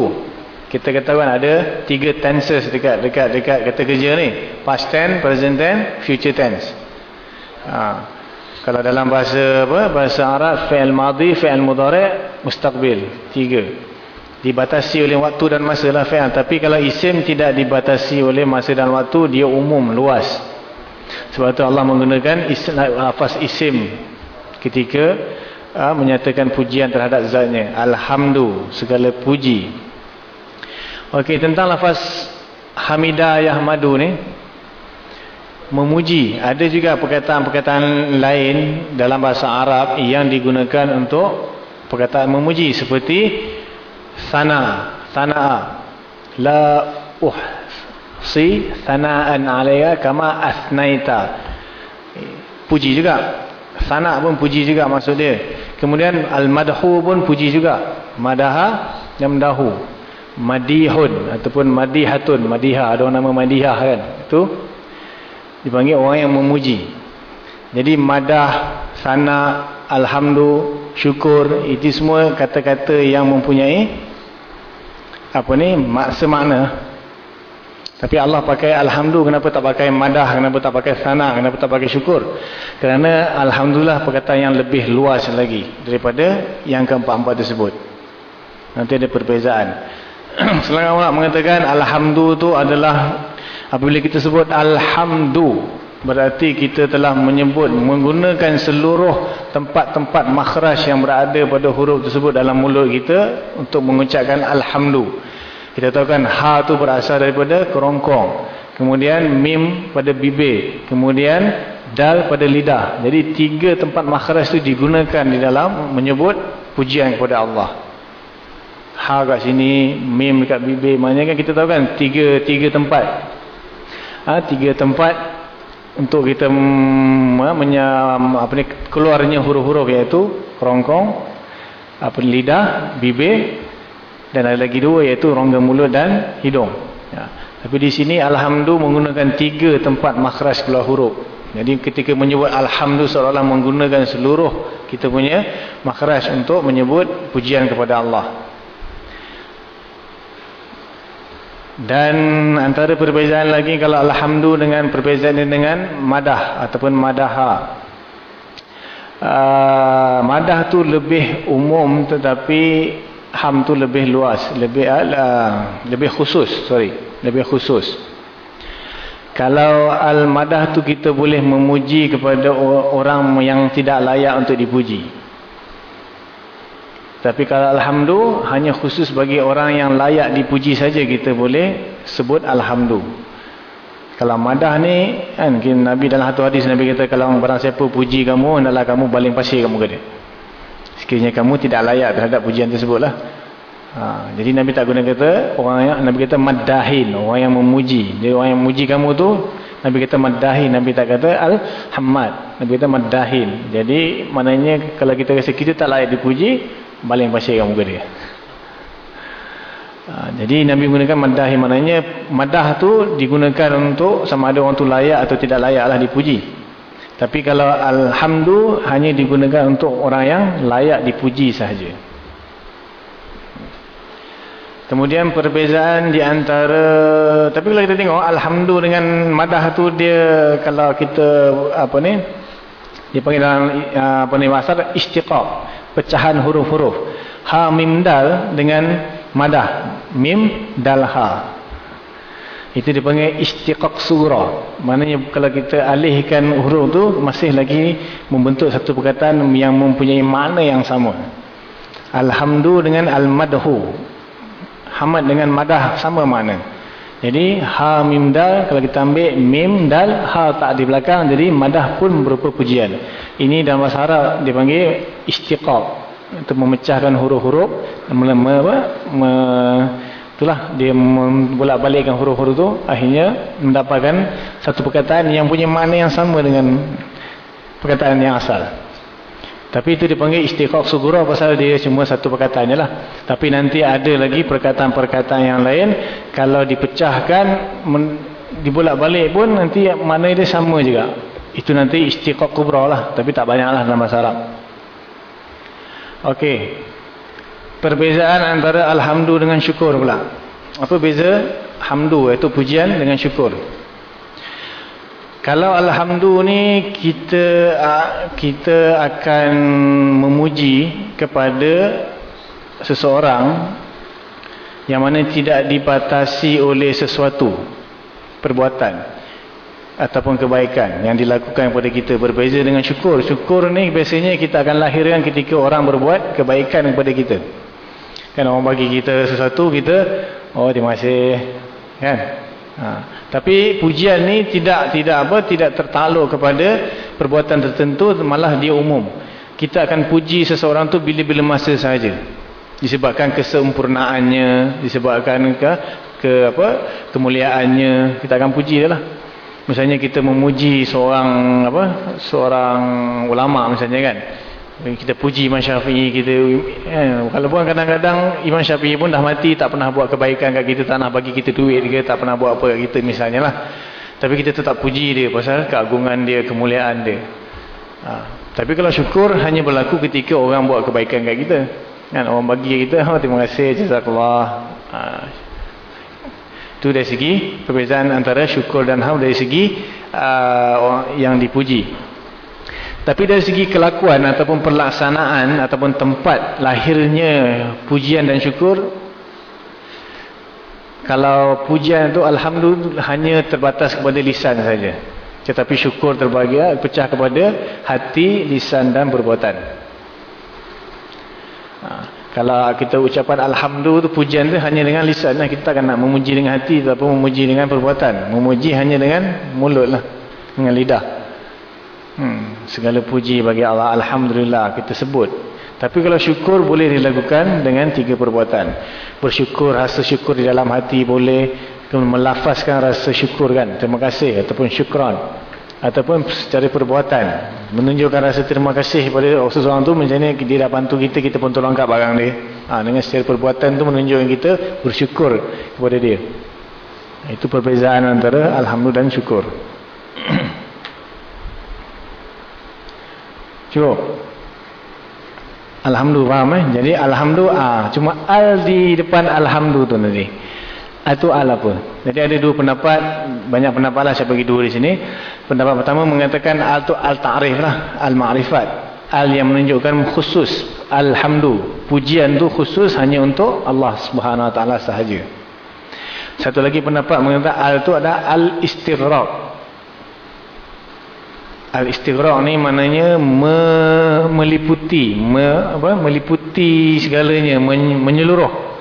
Kita katakan ada tiga tenses dekat dekat dekat kata kerja ni. Past tense, present tense, future tense. Ha. Kalau dalam bahasa apa? Bahasa Arab, fa'il madhi, fa'il mudhari', mustaqbil. Tiga dibatasi oleh waktu dan masa lah fi'al tapi kalau isim tidak dibatasi oleh masa dan waktu dia umum luas. Sebab itu Allah menggunakan lafaz isim ketika uh, menyatakan pujian terhadap zatnya. Alhamdulillah segala puji. Ok tentang lafaz Hamidah Yahmadu ni memuji. Ada juga perkataan-perkataan lain dalam bahasa Arab yang digunakan untuk perkataan memuji. Seperti sana sana'a la uhsi sana'an alayya kama asnaita puji juga. Sana pun puji juga maksud dia. Kemudian al-madhu pun puji juga. Madaha yamdahu. Madihun ataupun madihatun. Madiha ada orang nama madihah kan? Itu dipanggil orang yang memuji. Jadi madah sana alhamdulillah syukur itu semua kata-kata yang mempunyai apa ni? Maksa makna. Tapi Allah pakai alhamdulillah kenapa tak pakai madah kenapa tak pakai sana kenapa tak pakai syukur? Kerana alhamdulillah perkataan yang lebih luas lagi daripada yang keempat-empat tersebut. Nanti ada perbezaan. Selangor ulama mengatakan alhamdulillah itu adalah apabila kita sebut alhamdulillah berarti kita telah menyebut menggunakan seluruh tempat-tempat makhraj yang berada pada huruf tersebut dalam mulut kita untuk mengucapkan alhamdulillah kita tahu kan ha tu berasal daripada kerongkong kemudian mim pada bibir kemudian dal pada lidah. Jadi tiga tempat makhraj itu digunakan di dalam menyebut pujian kepada Allah. Ha kat sini mim dekat bibir maknanya kan kita tahu kan tiga tiga tempat. Ha, tiga tempat untuk kita menyam, apa ni, keluarnya huruf-huruf iaitu kerongkong, apa lidah, bibir dan ada lagi dua iaitu rongga mulut dan hidung. Ya. Tapi di sini Alhamdulillah menggunakan tiga tempat makhraj keluar huruf. Jadi ketika menyebut Alhamdulillah seolah-olah menggunakan seluruh kita punya makhraj untuk menyebut pujian kepada Allah. Dan antara perbezaan lagi kalau Alhamdulillah dengan perbezaan dengan madah ataupun madaha. Uh, madah tu lebih umum tetapi ham tu lebih luas, lebih uh, lebih khusus, sorry, lebih khusus. Kalau al-madah tu kita boleh memuji kepada orang yang tidak layak untuk dipuji. Tapi kalau Alhamdulillah hanya khusus bagi orang yang layak dipuji saja kita boleh sebut Alhamdulillah. Kalau madah ni kan Nabi dalam satu hadis Nabi kata kalau barang siapa puji kamu hendaklah kamu baling pasir kamu kata. Sekiranya kamu tidak layak terhadap pujian tersebutlah. Ha, jadi Nabi tak guna kata orang yang Nabi kata madahin orang yang memuji. Jadi orang yang memuji kamu tu Nabi kata madahin Nabi tak kata al-hamad. Nabi kata madahin. Jadi maknanya kalau kita rasa kita tak layak dipuji baling pasir kat muka dia. Ha, jadi Nabi menggunakan madah yang maknanya madah tu digunakan untuk sama ada orang tu layak atau tidak layak lah dipuji. Tapi kalau Alhamdulillah hanya digunakan untuk orang yang layak dipuji sahaja. Kemudian perbezaan di antara tapi kalau kita tengok Alhamdulillah dengan madah tu dia kalau kita apa ni dia panggil dalam apa ni bahasa istiqaq pecahan huruf-huruf. Ha mim dal dengan madah. Mim dal ha. Itu dipanggil istiqaq surah. Maknanya kalau kita alihkan huruf tu masih lagi membentuk satu perkataan yang mempunyai makna yang sama. Alhamdu dengan al-madhu. Hamad dengan madah sama makna. Jadi ha mim dal kalau kita ambil mim dal ha tak di belakang jadi madah pun berupa pujian. Ini dalam bahasa Arab dipanggil istiqaq untuk memecahkan huruf-huruf me, apa me, itulah dia membolak-balikkan huruf-huruf tu akhirnya mendapatkan satu perkataan yang punya makna yang sama dengan perkataan yang asal. Tapi itu dipanggil istiqaq sugura pasal dia cuma satu perkataan je lah. Tapi nanti ada lagi perkataan-perkataan yang lain. Kalau dipecahkan, dibolak-balik pun nanti mana dia sama juga. Itu nanti istiqaq kubra lah. Tapi tak banyak lah dalam bahasa Arab. Okey. Perbezaan antara Alhamdulillah dengan syukur pula. Apa beza? Hamdu iaitu pujian dengan syukur. Kalau alhamdulillah ni kita kita akan memuji kepada seseorang yang mana tidak dibatasi oleh sesuatu perbuatan ataupun kebaikan yang dilakukan kepada kita berbeza dengan syukur. Syukur ni biasanya kita akan lahirkan ketika orang berbuat kebaikan kepada kita. Kan orang bagi kita sesuatu kita oh terima kasih kan. Ha. Tapi pujian ni tidak tidak apa tidak tertaluk kepada perbuatan tertentu malah dia umum. Kita akan puji seseorang tu bila-bila masa saja. Disebabkan kesempurnaannya, disebabkan ke ke apa? kemuliaannya, kita akan puji dia lah. Misalnya kita memuji seorang apa? seorang ulama misalnya kan kita puji Imam Syafi'i kita eh, walaupun kadang-kadang Imam Syafi'i pun dah mati tak pernah buat kebaikan kat kita tak nak bagi kita duit ke tak pernah buat apa kat kita misalnya lah Tapi kita tetap puji dia pasal keagungan dia, kemuliaan dia. Ha. Tapi kalau syukur hanya berlaku ketika orang buat kebaikan kat kita. Kan orang bagi kita, oh, terima kasih, jazakallah. Ha. Itu dari segi perbezaan antara syukur dan ham dari segi uh, yang dipuji. Tapi dari segi kelakuan ataupun pelaksanaan ataupun tempat lahirnya pujian dan syukur kalau pujian itu Alhamdulillah hanya terbatas kepada lisan saja. Tetapi syukur terbagi pecah kepada hati, lisan dan perbuatan. Ha, kalau kita ucapan Alhamdulillah itu pujian itu hanya dengan lisan. Lah. Kita nak memuji dengan hati ataupun memuji dengan perbuatan. Memuji hanya dengan mulut lah. Dengan lidah. Hmm, segala puji bagi Allah. Alhamdulillah kita sebut. Tapi kalau syukur boleh dilakukan dengan tiga perbuatan. Bersyukur, rasa syukur di dalam hati boleh. Melafazkan rasa syukur kan. Terima kasih ataupun syukran. Ataupun secara perbuatan. Menunjukkan rasa terima kasih kepada seseorang tu. Macam dia dah bantu kita, kita pun tolong kat barang dia. Ha, dengan secara perbuatan tu menunjukkan kita bersyukur kepada dia. Itu perbezaan antara Alhamdulillah dan syukur. Cukup. Alhamdulillah faham eh? Jadi Alhamdulillah ah, Cuma al di depan Alhamdulillah tu nanti. Itu al apa? Jadi ada dua pendapat. Banyak pendapat lah saya bagi dua di sini. Pendapat pertama mengatakan al tu al ta'rif lah Al ma'rifat. Al yang menunjukkan khusus Alhamdulillah. Pujian tu khusus hanya untuk Allah subhanahu wa ta'ala sahaja. Satu lagi pendapat mengatakan al tu ada al istighraq Al-istighraq ni maknanya me, meliputi, me, apa, meliputi segalanya, men, menyeluruh.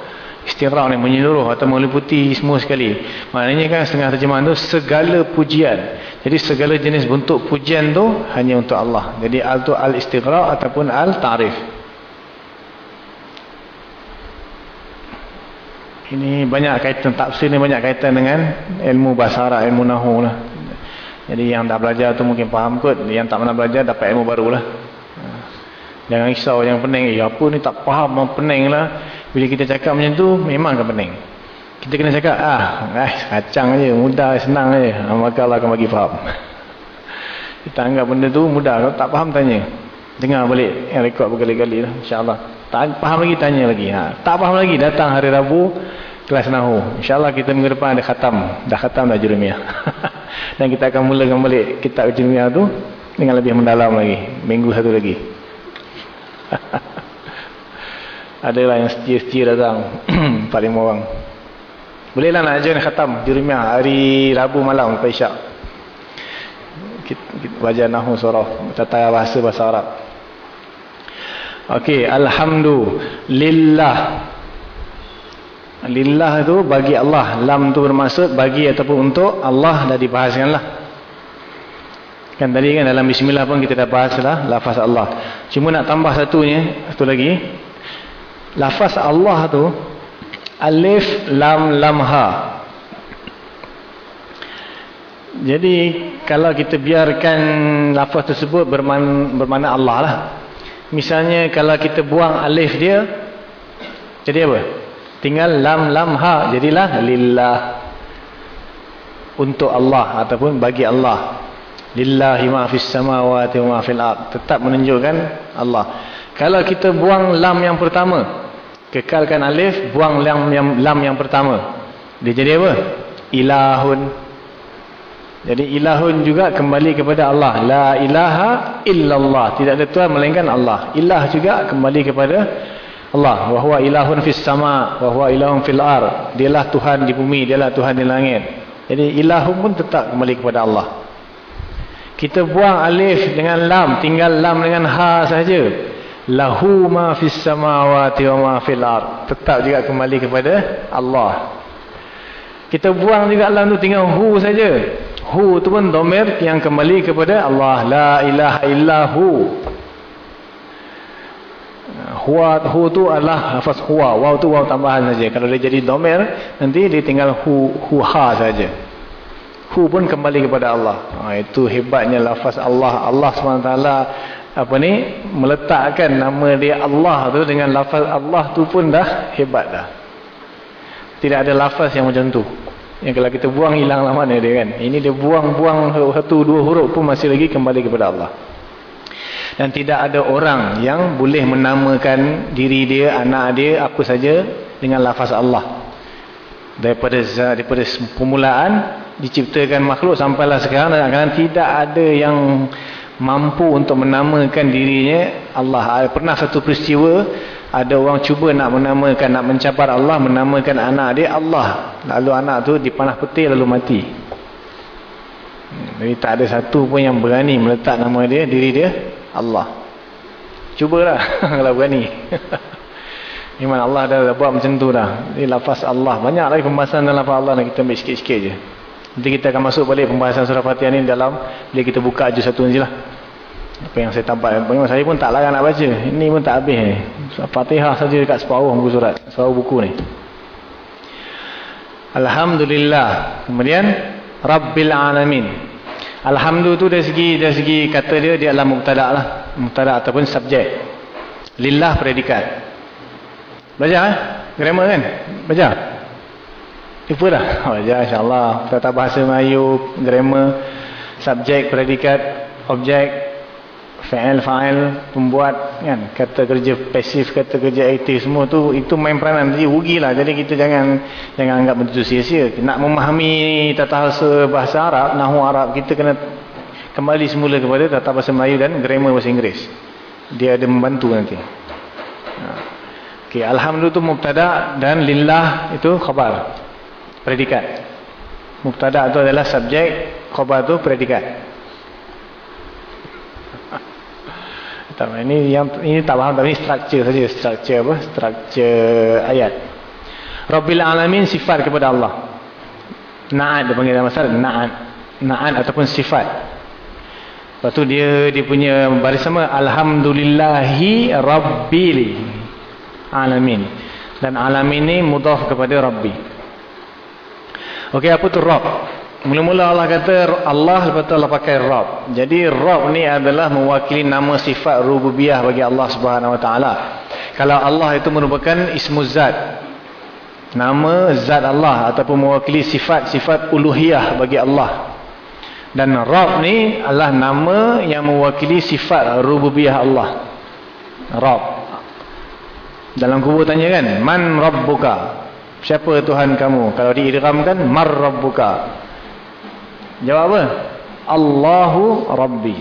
Istighraq ni menyeluruh atau meliputi semua sekali. Maknanya kan setengah terjemahan tu segala pujian. Jadi segala jenis bentuk pujian tu hanya untuk Allah. Jadi al tu al-istighraq ataupun al-ta'rif. Ini banyak kaitan tafsir ni banyak kaitan dengan ilmu bahasa Arab, ilmu nahu lah. Jadi yang dah belajar tu mungkin faham kot. Yang tak pernah belajar dapat ilmu baru lah. Jangan risau yang pening. Eh apa ni tak faham pening lah. Bila kita cakap macam tu memang akan pening. Kita kena cakap ah eh, kacang je. Mudah senang je. Ah, maka Allah akan bagi faham. Kita anggap benda tu mudah. Kalau tak faham tanya. Dengar balik yang rekod berkali-kali lah. InsyaAllah. Tak faham lagi tanya lagi. Ha. Tak faham lagi datang hari Rabu kelas Nahu. InsyaAllah kita minggu depan ada khatam. Dah khatam dah Jurumiyah. Dan kita akan mulakan balik kitab Jurumiyah tu dengan lebih mendalam lagi. Minggu satu lagi. Adalah yang setia-setia datang. Lima orang. Bolehlah nak join khatam Jurumiyah hari Rabu malam lepas isyak. Baca Nahu surah. Tata bahasa bahasa Arab. Okey. Alhamdulillah. Lillah itu bagi Allah. Lam itu bermaksud bagi ataupun untuk Allah dah dibahaskan lah. Kan tadi kan dalam bismillah pun kita dah bahas lah. Lafaz Allah. Cuma nak tambah satunya. Satu lagi. Lafaz Allah tu. Alif lam lam ha. Jadi kalau kita biarkan lafaz tersebut bermakna, bermakna Allah lah. Misalnya kalau kita buang alif dia. Jadi apa? Tinggal lam lam ha jadilah lillah untuk Allah ataupun bagi Allah. Lillahi ma fis samawati wa ma fil ard. Tetap menunjukkan Allah. Kalau kita buang lam yang pertama, kekalkan alif, buang lam yang lam yang pertama. Dia jadi apa? Ilahun. Jadi ilahun juga kembali kepada Allah. La ilaha illallah. Tidak ada Tuhan melainkan Allah. Ilah juga kembali kepada Allah wahwa ilahun fis sama wahwa ilahun fil ar. Dialah Tuhan di bumi dialah Tuhan di langit. Jadi ilahun pun tetap kembali kepada Allah. Kita buang alif dengan lam tinggal lam dengan ha saja. Lahu ma fis samawati wa ma fil ar. Tetap juga kembali kepada Allah. Kita buang juga lam tu tinggal hu saja. Hu tu pun domir yang kembali kepada Allah. La ilaha illahu huwa hu tu adalah lafaz huwa waw tu waw tambahan saja. Kalau dia jadi domir nanti dia tinggal hu hu ha saja. Hu pun kembali kepada Allah. Ha, itu hebatnya lafaz Allah. Allah SWT apa ni meletakkan nama dia Allah tu dengan lafaz Allah tu pun dah hebat dah. Tidak ada lafaz yang macam tu. Yang kalau kita buang hilanglah mana dia kan. Ini dia buang-buang satu dua huruf pun masih lagi kembali kepada Allah. Dan tidak ada orang yang boleh menamakan diri dia, anak dia, apa saja dengan lafaz Allah. Daripada daripada permulaan diciptakan makhluk sampailah sekarang dan tidak ada yang mampu untuk menamakan dirinya Allah. Pernah satu peristiwa ada orang cuba nak menamakan, nak mencabar Allah, menamakan anak dia Allah. Lalu anak tu dipanah petir lalu mati. Jadi tak ada satu pun yang berani meletak nama dia, diri dia, Allah. Cubalah kalau berani. Iman Allah dah, dah buat macam tu dah. Ini lafaz Allah. Banyak lagi pembahasan dalam lafaz Allah. Kita ambil sikit-sikit je. Nanti kita akan masuk balik pembahasan surah Fatihah ni dalam. Bila kita buka je satu je lah. Apa yang saya tampak. Saya pun tak larang nak baca. Ini pun tak habis. Eh. Fatihah saja dekat separuh buku surat. Separuh buku ni. Alhamdulillah. Kemudian. Rabbil Alamin. Alhamdulillah tu dari segi, dari segi kata dia, dia adalah muktadak lah. Muktadak ataupun subjek. Lillah predikat. Baca eh? Grammar kan? Baca. Lupa dah. Baca insyaAllah. Tata bahasa Melayu, grammar, subjek, predikat, objek, fa'il fa'il pembuat kan kata kerja pasif kata kerja aktif semua tu itu main peranan. Jadi rugilah. Jadi kita jangan jangan anggap betul sia-sia. Nak memahami tata bahasa bahasa Arab nahu Arab kita kena kembali semula kepada tata bahasa Melayu dan grammar bahasa Inggeris. Dia ada membantu nanti. Ha. okay, Alhamdulillah itu mubtada dan lillah itu khabar. Predikat. Mubtada itu adalah subjek khabar itu predikat Tak, ini yang ini tak faham tapi structure saja, structure apa? Structure ayat. Rabbil alamin sifat kepada Allah. Na'at dia panggil dalam masalah na'at. Na'at ataupun sifat. Lepas tu dia dia punya baris sama alhamdulillahi rabbil alamin. Dan alamin ni mudhaf kepada rabbi. Okey, apa tu rabb? Mula-mula Allah kata Allah lepas tu Allah pakai Rabb. Jadi Rabb ni adalah mewakili nama sifat rububiyah bagi Allah Subhanahu Wa Taala. Kalau Allah itu merupakan ismu zat. Nama zat Allah ataupun mewakili sifat-sifat uluhiyah bagi Allah. Dan Rabb ni adalah nama yang mewakili sifat rububiyah Allah. Rabb. Dalam kubur tanya kan, Man Rabbuka? Siapa Tuhan kamu? Kalau diidramkan, Mar Rabbuka? Jawab apa? Allahu Rabbi.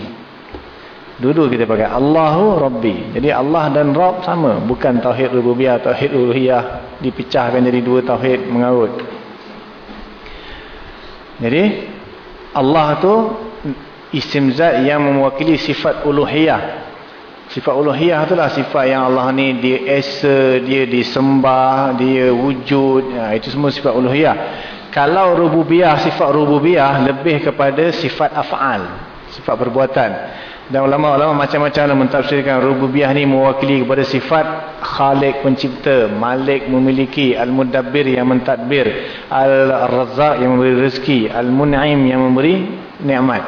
Duduk kita pakai Allahu Rabbi. Jadi Allah dan Rabb sama. Bukan Tauhid Rububiyah, Tauhid Uluhiyah. Dipecahkan jadi dua Tauhid mengarut. Jadi Allah tu isim zat yang mewakili sifat Uluhiyah. Sifat Uluhiyah itulah sifat yang Allah ni dia esa, dia disembah, dia wujud. Ya, itu semua sifat Uluhiyah. Kalau rububiyah, sifat rububiyah lebih kepada sifat af'al. Sifat perbuatan. Dan ulama-ulama macam-macam lah mentafsirkan rububiyah ni mewakili kepada sifat khalik pencipta, malik memiliki, al-mudabbir yang mentadbir, al-razak yang memberi rezeki, al-mun'im yang memberi nikmat.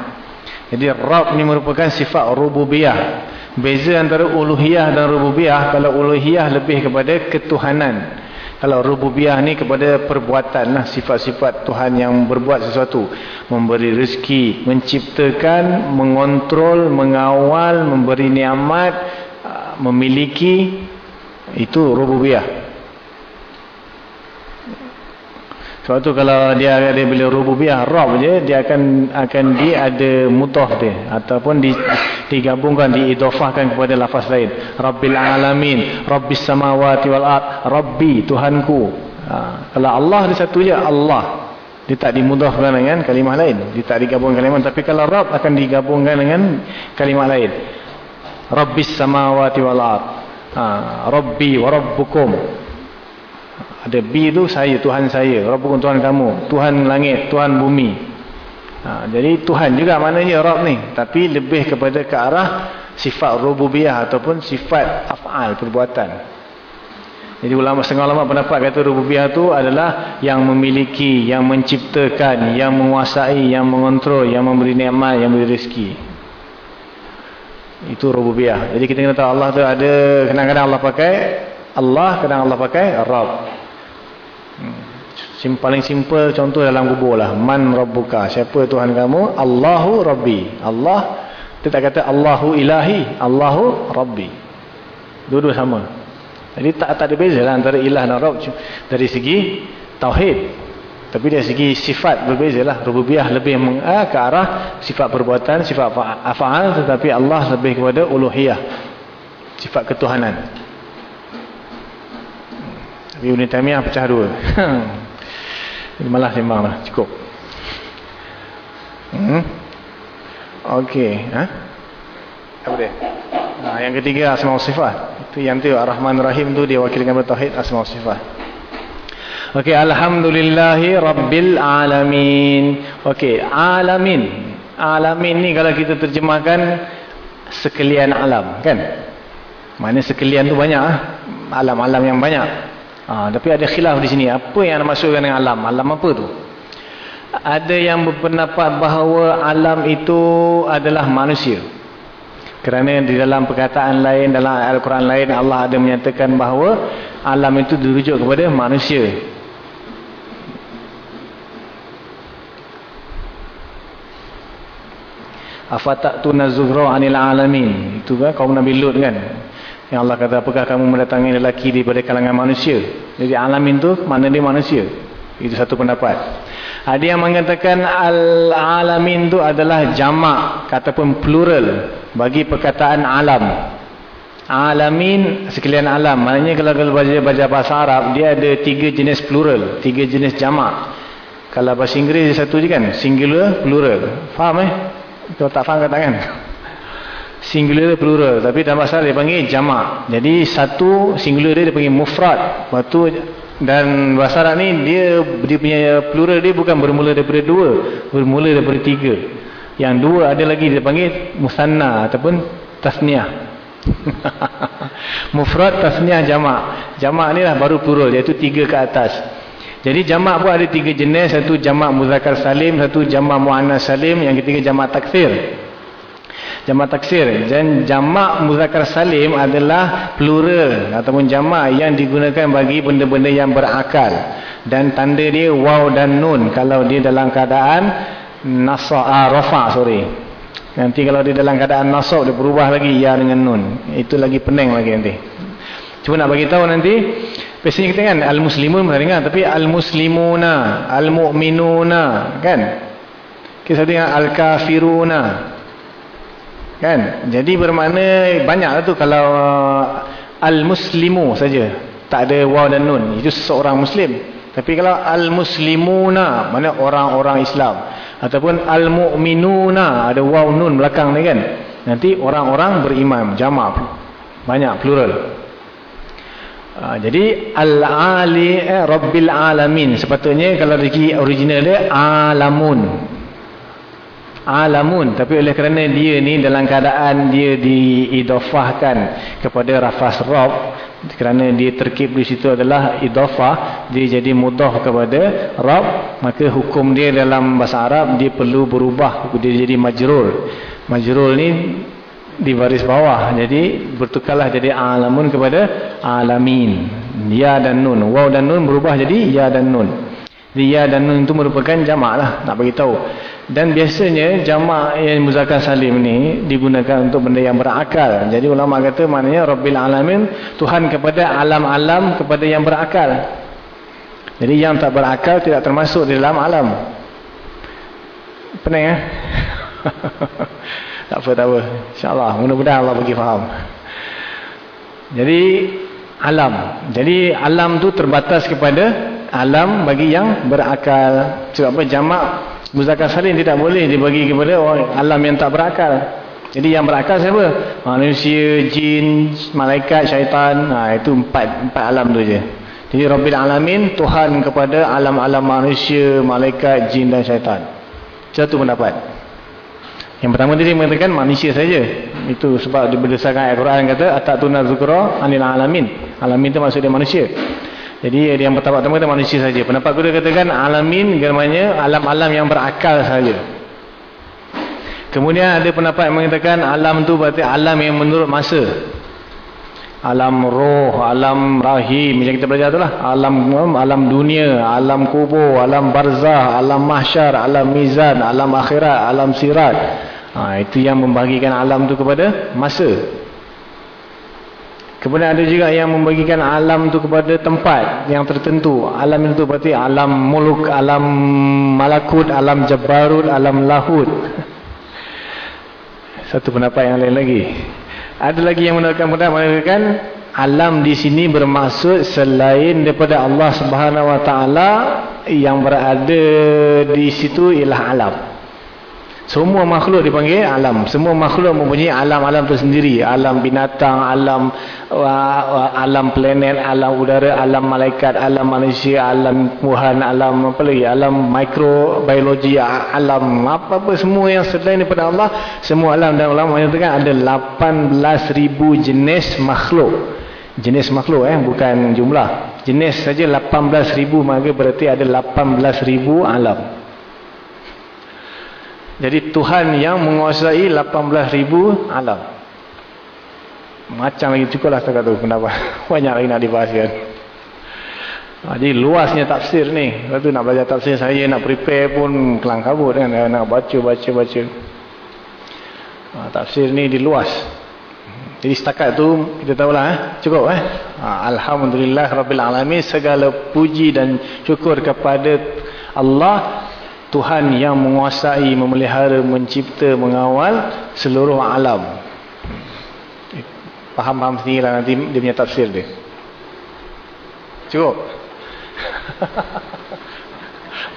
Jadi Rabb ni merupakan sifat rububiyah. Beza antara uluhiyah dan rububiyah, kalau uluhiyah lebih kepada ketuhanan. Kalau rububiyah ni kepada perbuatan lah sifat-sifat Tuhan yang berbuat sesuatu. Memberi rezeki, menciptakan, mengontrol, mengawal, memberi niamat, ah, memiliki. Itu rububiyah. Sebab tu kalau dia ada bila rububiyah Rabb je dia akan akan dia ada mutah dia ataupun di, digabungkan diidhafahkan kepada lafaz lain. Rabbil alamin, Rabbis samawati wal ard, Rabbi Tuhanku. Ha, kalau Allah dia satu je Allah. Dia tak dimudahkan dengan kalimah lain. Dia tak digabungkan kalimah tapi kalau Rabb akan digabungkan dengan kalimah lain. Rabbis samawati wal ard. Ha, Rabbi wa rabbukum. Ada B tu saya, Tuhan saya. Rabb bukan Tuhan kamu. Tuhan langit, Tuhan bumi. Ha, jadi Tuhan juga maknanya Rabb ni. Tapi lebih kepada ke arah sifat rububiyah ataupun sifat af'al, perbuatan. Jadi ulama setengah ulama pendapat kata rububiyah tu adalah yang memiliki, yang menciptakan, yang menguasai, yang mengontrol, yang memberi nikmat, yang memberi rezeki. Itu rububiyah. Jadi kita kena tahu Allah tu ada, kadang-kadang Allah pakai Allah, kadang Allah pakai Rabb. Sim, paling simple contoh dalam kubur lah. Man Rabbuka. Siapa Tuhan kamu? Allahu Rabbi. Allah. Dia tak kata Allahu Ilahi. Allahu Rabbi. Dua-dua sama. Jadi tak, tak ada beza lah antara ilah dan Rabb. Dari segi Tauhid. Tapi dari segi sifat berbeza lah. Rububiyah lebih meng, ah, ke arah sifat perbuatan, sifat afa'al. Tetapi Allah lebih kepada uluhiyah. Sifat ketuhanan. Ibn Taymiyah pecah dua. malah sembang lah cukup hmm? ok ha? apa dia nah, yang ketiga asma sifat itu yang tu ar-Rahman Rahim tu dia wakilkan bertauhid asma sifat ok Alhamdulillahi Rabbil Alamin ok Alamin Alamin ni kalau kita terjemahkan sekalian alam kan mana sekalian tu banyak ah? alam-alam yang banyak Ha, tapi ada khilaf di sini. Apa yang dimaksudkan dengan alam? Alam apa tu? Ada yang berpendapat bahawa alam itu adalah manusia. Kerana di dalam perkataan lain, dalam Al-Quran lain, Allah ada menyatakan bahawa alam itu dirujuk kepada manusia. Afatak tu nazugro anil alamin. Itu kan kaum Nabi Lut kan. Yang Allah kata, apakah kamu mendatangi lelaki daripada kalangan manusia? Jadi alamin tu mana dia manusia? Itu satu pendapat. Ada yang mengatakan al-alamin tu adalah jamak ataupun plural bagi perkataan alam. Alamin sekalian alam. Maknanya kalau kalau baca, baca bahasa Arab, dia ada tiga jenis plural, tiga jenis jamak. Kalau bahasa Inggeris satu je kan, singular, plural. Faham eh? Kalau tak faham katakan singular plural tapi dalam bahasa dia panggil jamak. Jadi satu singular dia, dia panggil mufrad. Waktu dan bahasa Arab ni dia dia punya plural dia bukan bermula daripada dua bermula daripada tiga. Yang dua ada lagi dia panggil musanna ataupun tasniah. Mufrad tasniah jamak. Jamak ni lah baru plural iaitu tiga ke atas. Jadi jamak pun ada tiga jenis. Satu jamak muzakar salim satu jamak mu'annas salim yang ketiga jamak taksir Jamak taksir dan jamak muzakkar salim adalah plural ataupun jamak yang digunakan bagi benda-benda yang berakal. Dan tanda dia waw dan nun. Kalau dia dalam keadaan nasab ah, rafa sorry. Nanti kalau dia dalam keadaan nasab dia berubah lagi ya dengan nun. Itu lagi pening lagi nanti. Cuma nak bagi tahu nanti. Biasanya kita kan al-muslimun dengar tapi al-muslimuna al-mu'minuna kan? Kita dengar al-kafiruna kan? Jadi bermakna banyaklah tu kalau uh, al-muslimu saja. Tak ada waw dan nun. Itu seorang muslim. Tapi kalau al-muslimuna mana orang-orang Islam. Ataupun al-mu'minuna ada waw nun belakang ni kan? Nanti orang-orang beriman jamak banyak plural. Uh, jadi al-ali eh, rabbil alamin. Sepatutnya kalau original dia alamun alamun. Tapi oleh kerana dia ni dalam keadaan dia diidofahkan kepada rafas rob kerana dia terkip di situ adalah idofah dia jadi mudah kepada rob maka hukum dia dalam bahasa Arab dia perlu berubah dia jadi majrul majrul ni di baris bawah. Jadi bertukarlah jadi alamun kepada alamin. Ya dan nun. Waw dan nun berubah jadi ya dan nun. Ya dan nun itu merupakan jamak lah nak beritahu dan biasanya jamak yang muzakkar salim ni digunakan untuk benda yang berakal. Jadi ulama kata maknanya Rabbil Alamin Tuhan kepada alam-alam kepada yang berakal. Jadi yang tak berakal tidak termasuk di dalam alam. Pening eh? tak apa tak apa. Insya-Allah mudah-mudahan Allah bagi faham. Jadi alam. Jadi alam tu terbatas kepada alam bagi yang berakal. Sebab apa jamak Muzakkar salim tidak boleh dibagi kepada orang alam yang tak berakal. Jadi yang berakal siapa? Manusia, jin, malaikat, syaitan. Ha, itu empat empat alam tu je. Jadi Rabbil Alamin, Tuhan kepada alam-alam manusia, malaikat, jin dan syaitan. Satu pendapat. Yang pertama tadi mengatakan manusia saja. Itu sebab berdasarkan Al-Quran kata, Atatuna zukra anil alamin. Alamin itu maksudnya manusia. Jadi yang pertama-tama kita manusia saja. Pendapat kuda katakan alamin namanya alam-alam yang berakal saja. Kemudian ada pendapat yang mengatakan alam tu berarti alam yang menurut masa. alam roh, alam rahim macam kita belajar tu lah alam, alam dunia, alam kubur alam barzah, alam mahsyar alam mizan, alam akhirat, alam sirat ha, itu yang membagikan alam tu kepada masa kemudian ada juga yang membagikan alam tu kepada tempat yang tertentu. Alam itu berarti alam muluk, alam malakut, alam jabarut, alam lahut. Satu pendapat yang lain lagi. Ada lagi yang menerangkan alam di sini bermaksud selain daripada Allah Subhanahu Wa Taala yang berada di situ ialah alam. Semua makhluk dipanggil alam. Semua makhluk mempunyai alam-alam tersendiri. Alam binatang, alam uh, alam planet, alam udara, alam malaikat, alam manusia, alam Tuhan, alam apa lagi? Alam mikrobiologi, alam apa-apa semua yang selain daripada Allah. Semua alam dan ulama menyatakan ada 18,000 jenis makhluk. Jenis makhluk eh, bukan jumlah. Jenis saja 18,000 maka berarti ada 18,000 alam. Jadi Tuhan yang menguasai 18,000 alam. Macam lagi cukup lah setakat tu pendapat. Banyak lagi nak dibahas kan. Jadi luasnya tafsir ni. Lepas tu nak belajar tafsir saya nak prepare pun kelang kabut kan. Nak baca, baca, baca. Ha, tafsir ni di luas. Jadi setakat tu kita tahulah eh. Cukup eh. Ha, Alhamdulillah Rabbil Alamin. Segala puji dan syukur kepada Allah Tuhan yang menguasai, memelihara, mencipta, mengawal seluruh alam. Faham-faham sendiri lah nanti dia punya tafsir dia. Cukup?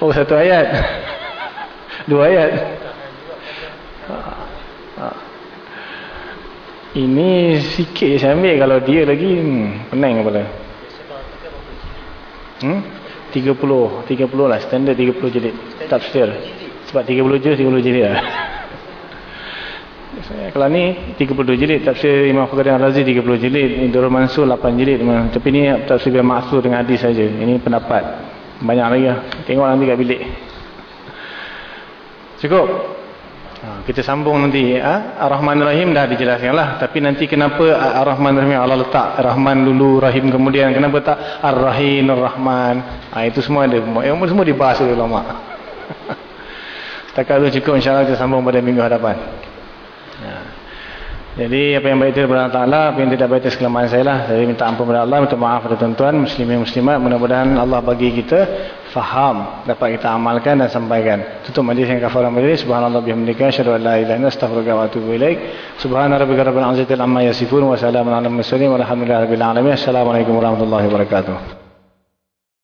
oh, satu ayat. Dua ayat. Ini sikit saya ambil. Kalau dia lagi, hmm, pening kepala. Hmm? 30 30 lah standard 30 jilid tafsir sebab 30 je 30 jilid lah. Kalau ni 32 jilid tafsir Imam Fakir Al-Razi 30 jilid Durul Mansur 8 jilid tapi ni tafsir Biar Maksur dengan hadis saja. ini pendapat. Banyak lagi lah. Tengok nanti kat bilik. Cukup kita sambung nanti ha? Ar-Rahman Rahim dah dijelaskan lah tapi nanti kenapa Ar-Rahman Rahim Allah letak Rahman dulu Rahim kemudian kenapa tak Ar-Rahim Ar-Rahman ha, itu semua ada yang semua dibahas oleh ulama setakat itu cukup insyaAllah kita sambung pada minggu hadapan ha. Jadi apa yang baik itu daripada Allah apa yang tidak baik itu sekelemahan saya lah. Saya minta ampun kepada Allah, minta maaf kepada tuan-tuan, muslimin muslimat. Mudah-mudahan Allah bagi kita faham, dapat kita amalkan dan sampaikan. Tutup majlis yang kafarah majlis. Subhanallah bihamdika, syadu an la ilaha illa astaghfiruka wa atubu ilaik. Subhana rabbika rabbil izzati amma yasifun wa alamin. Assalamualaikum warahmatullahi wabarakatuh.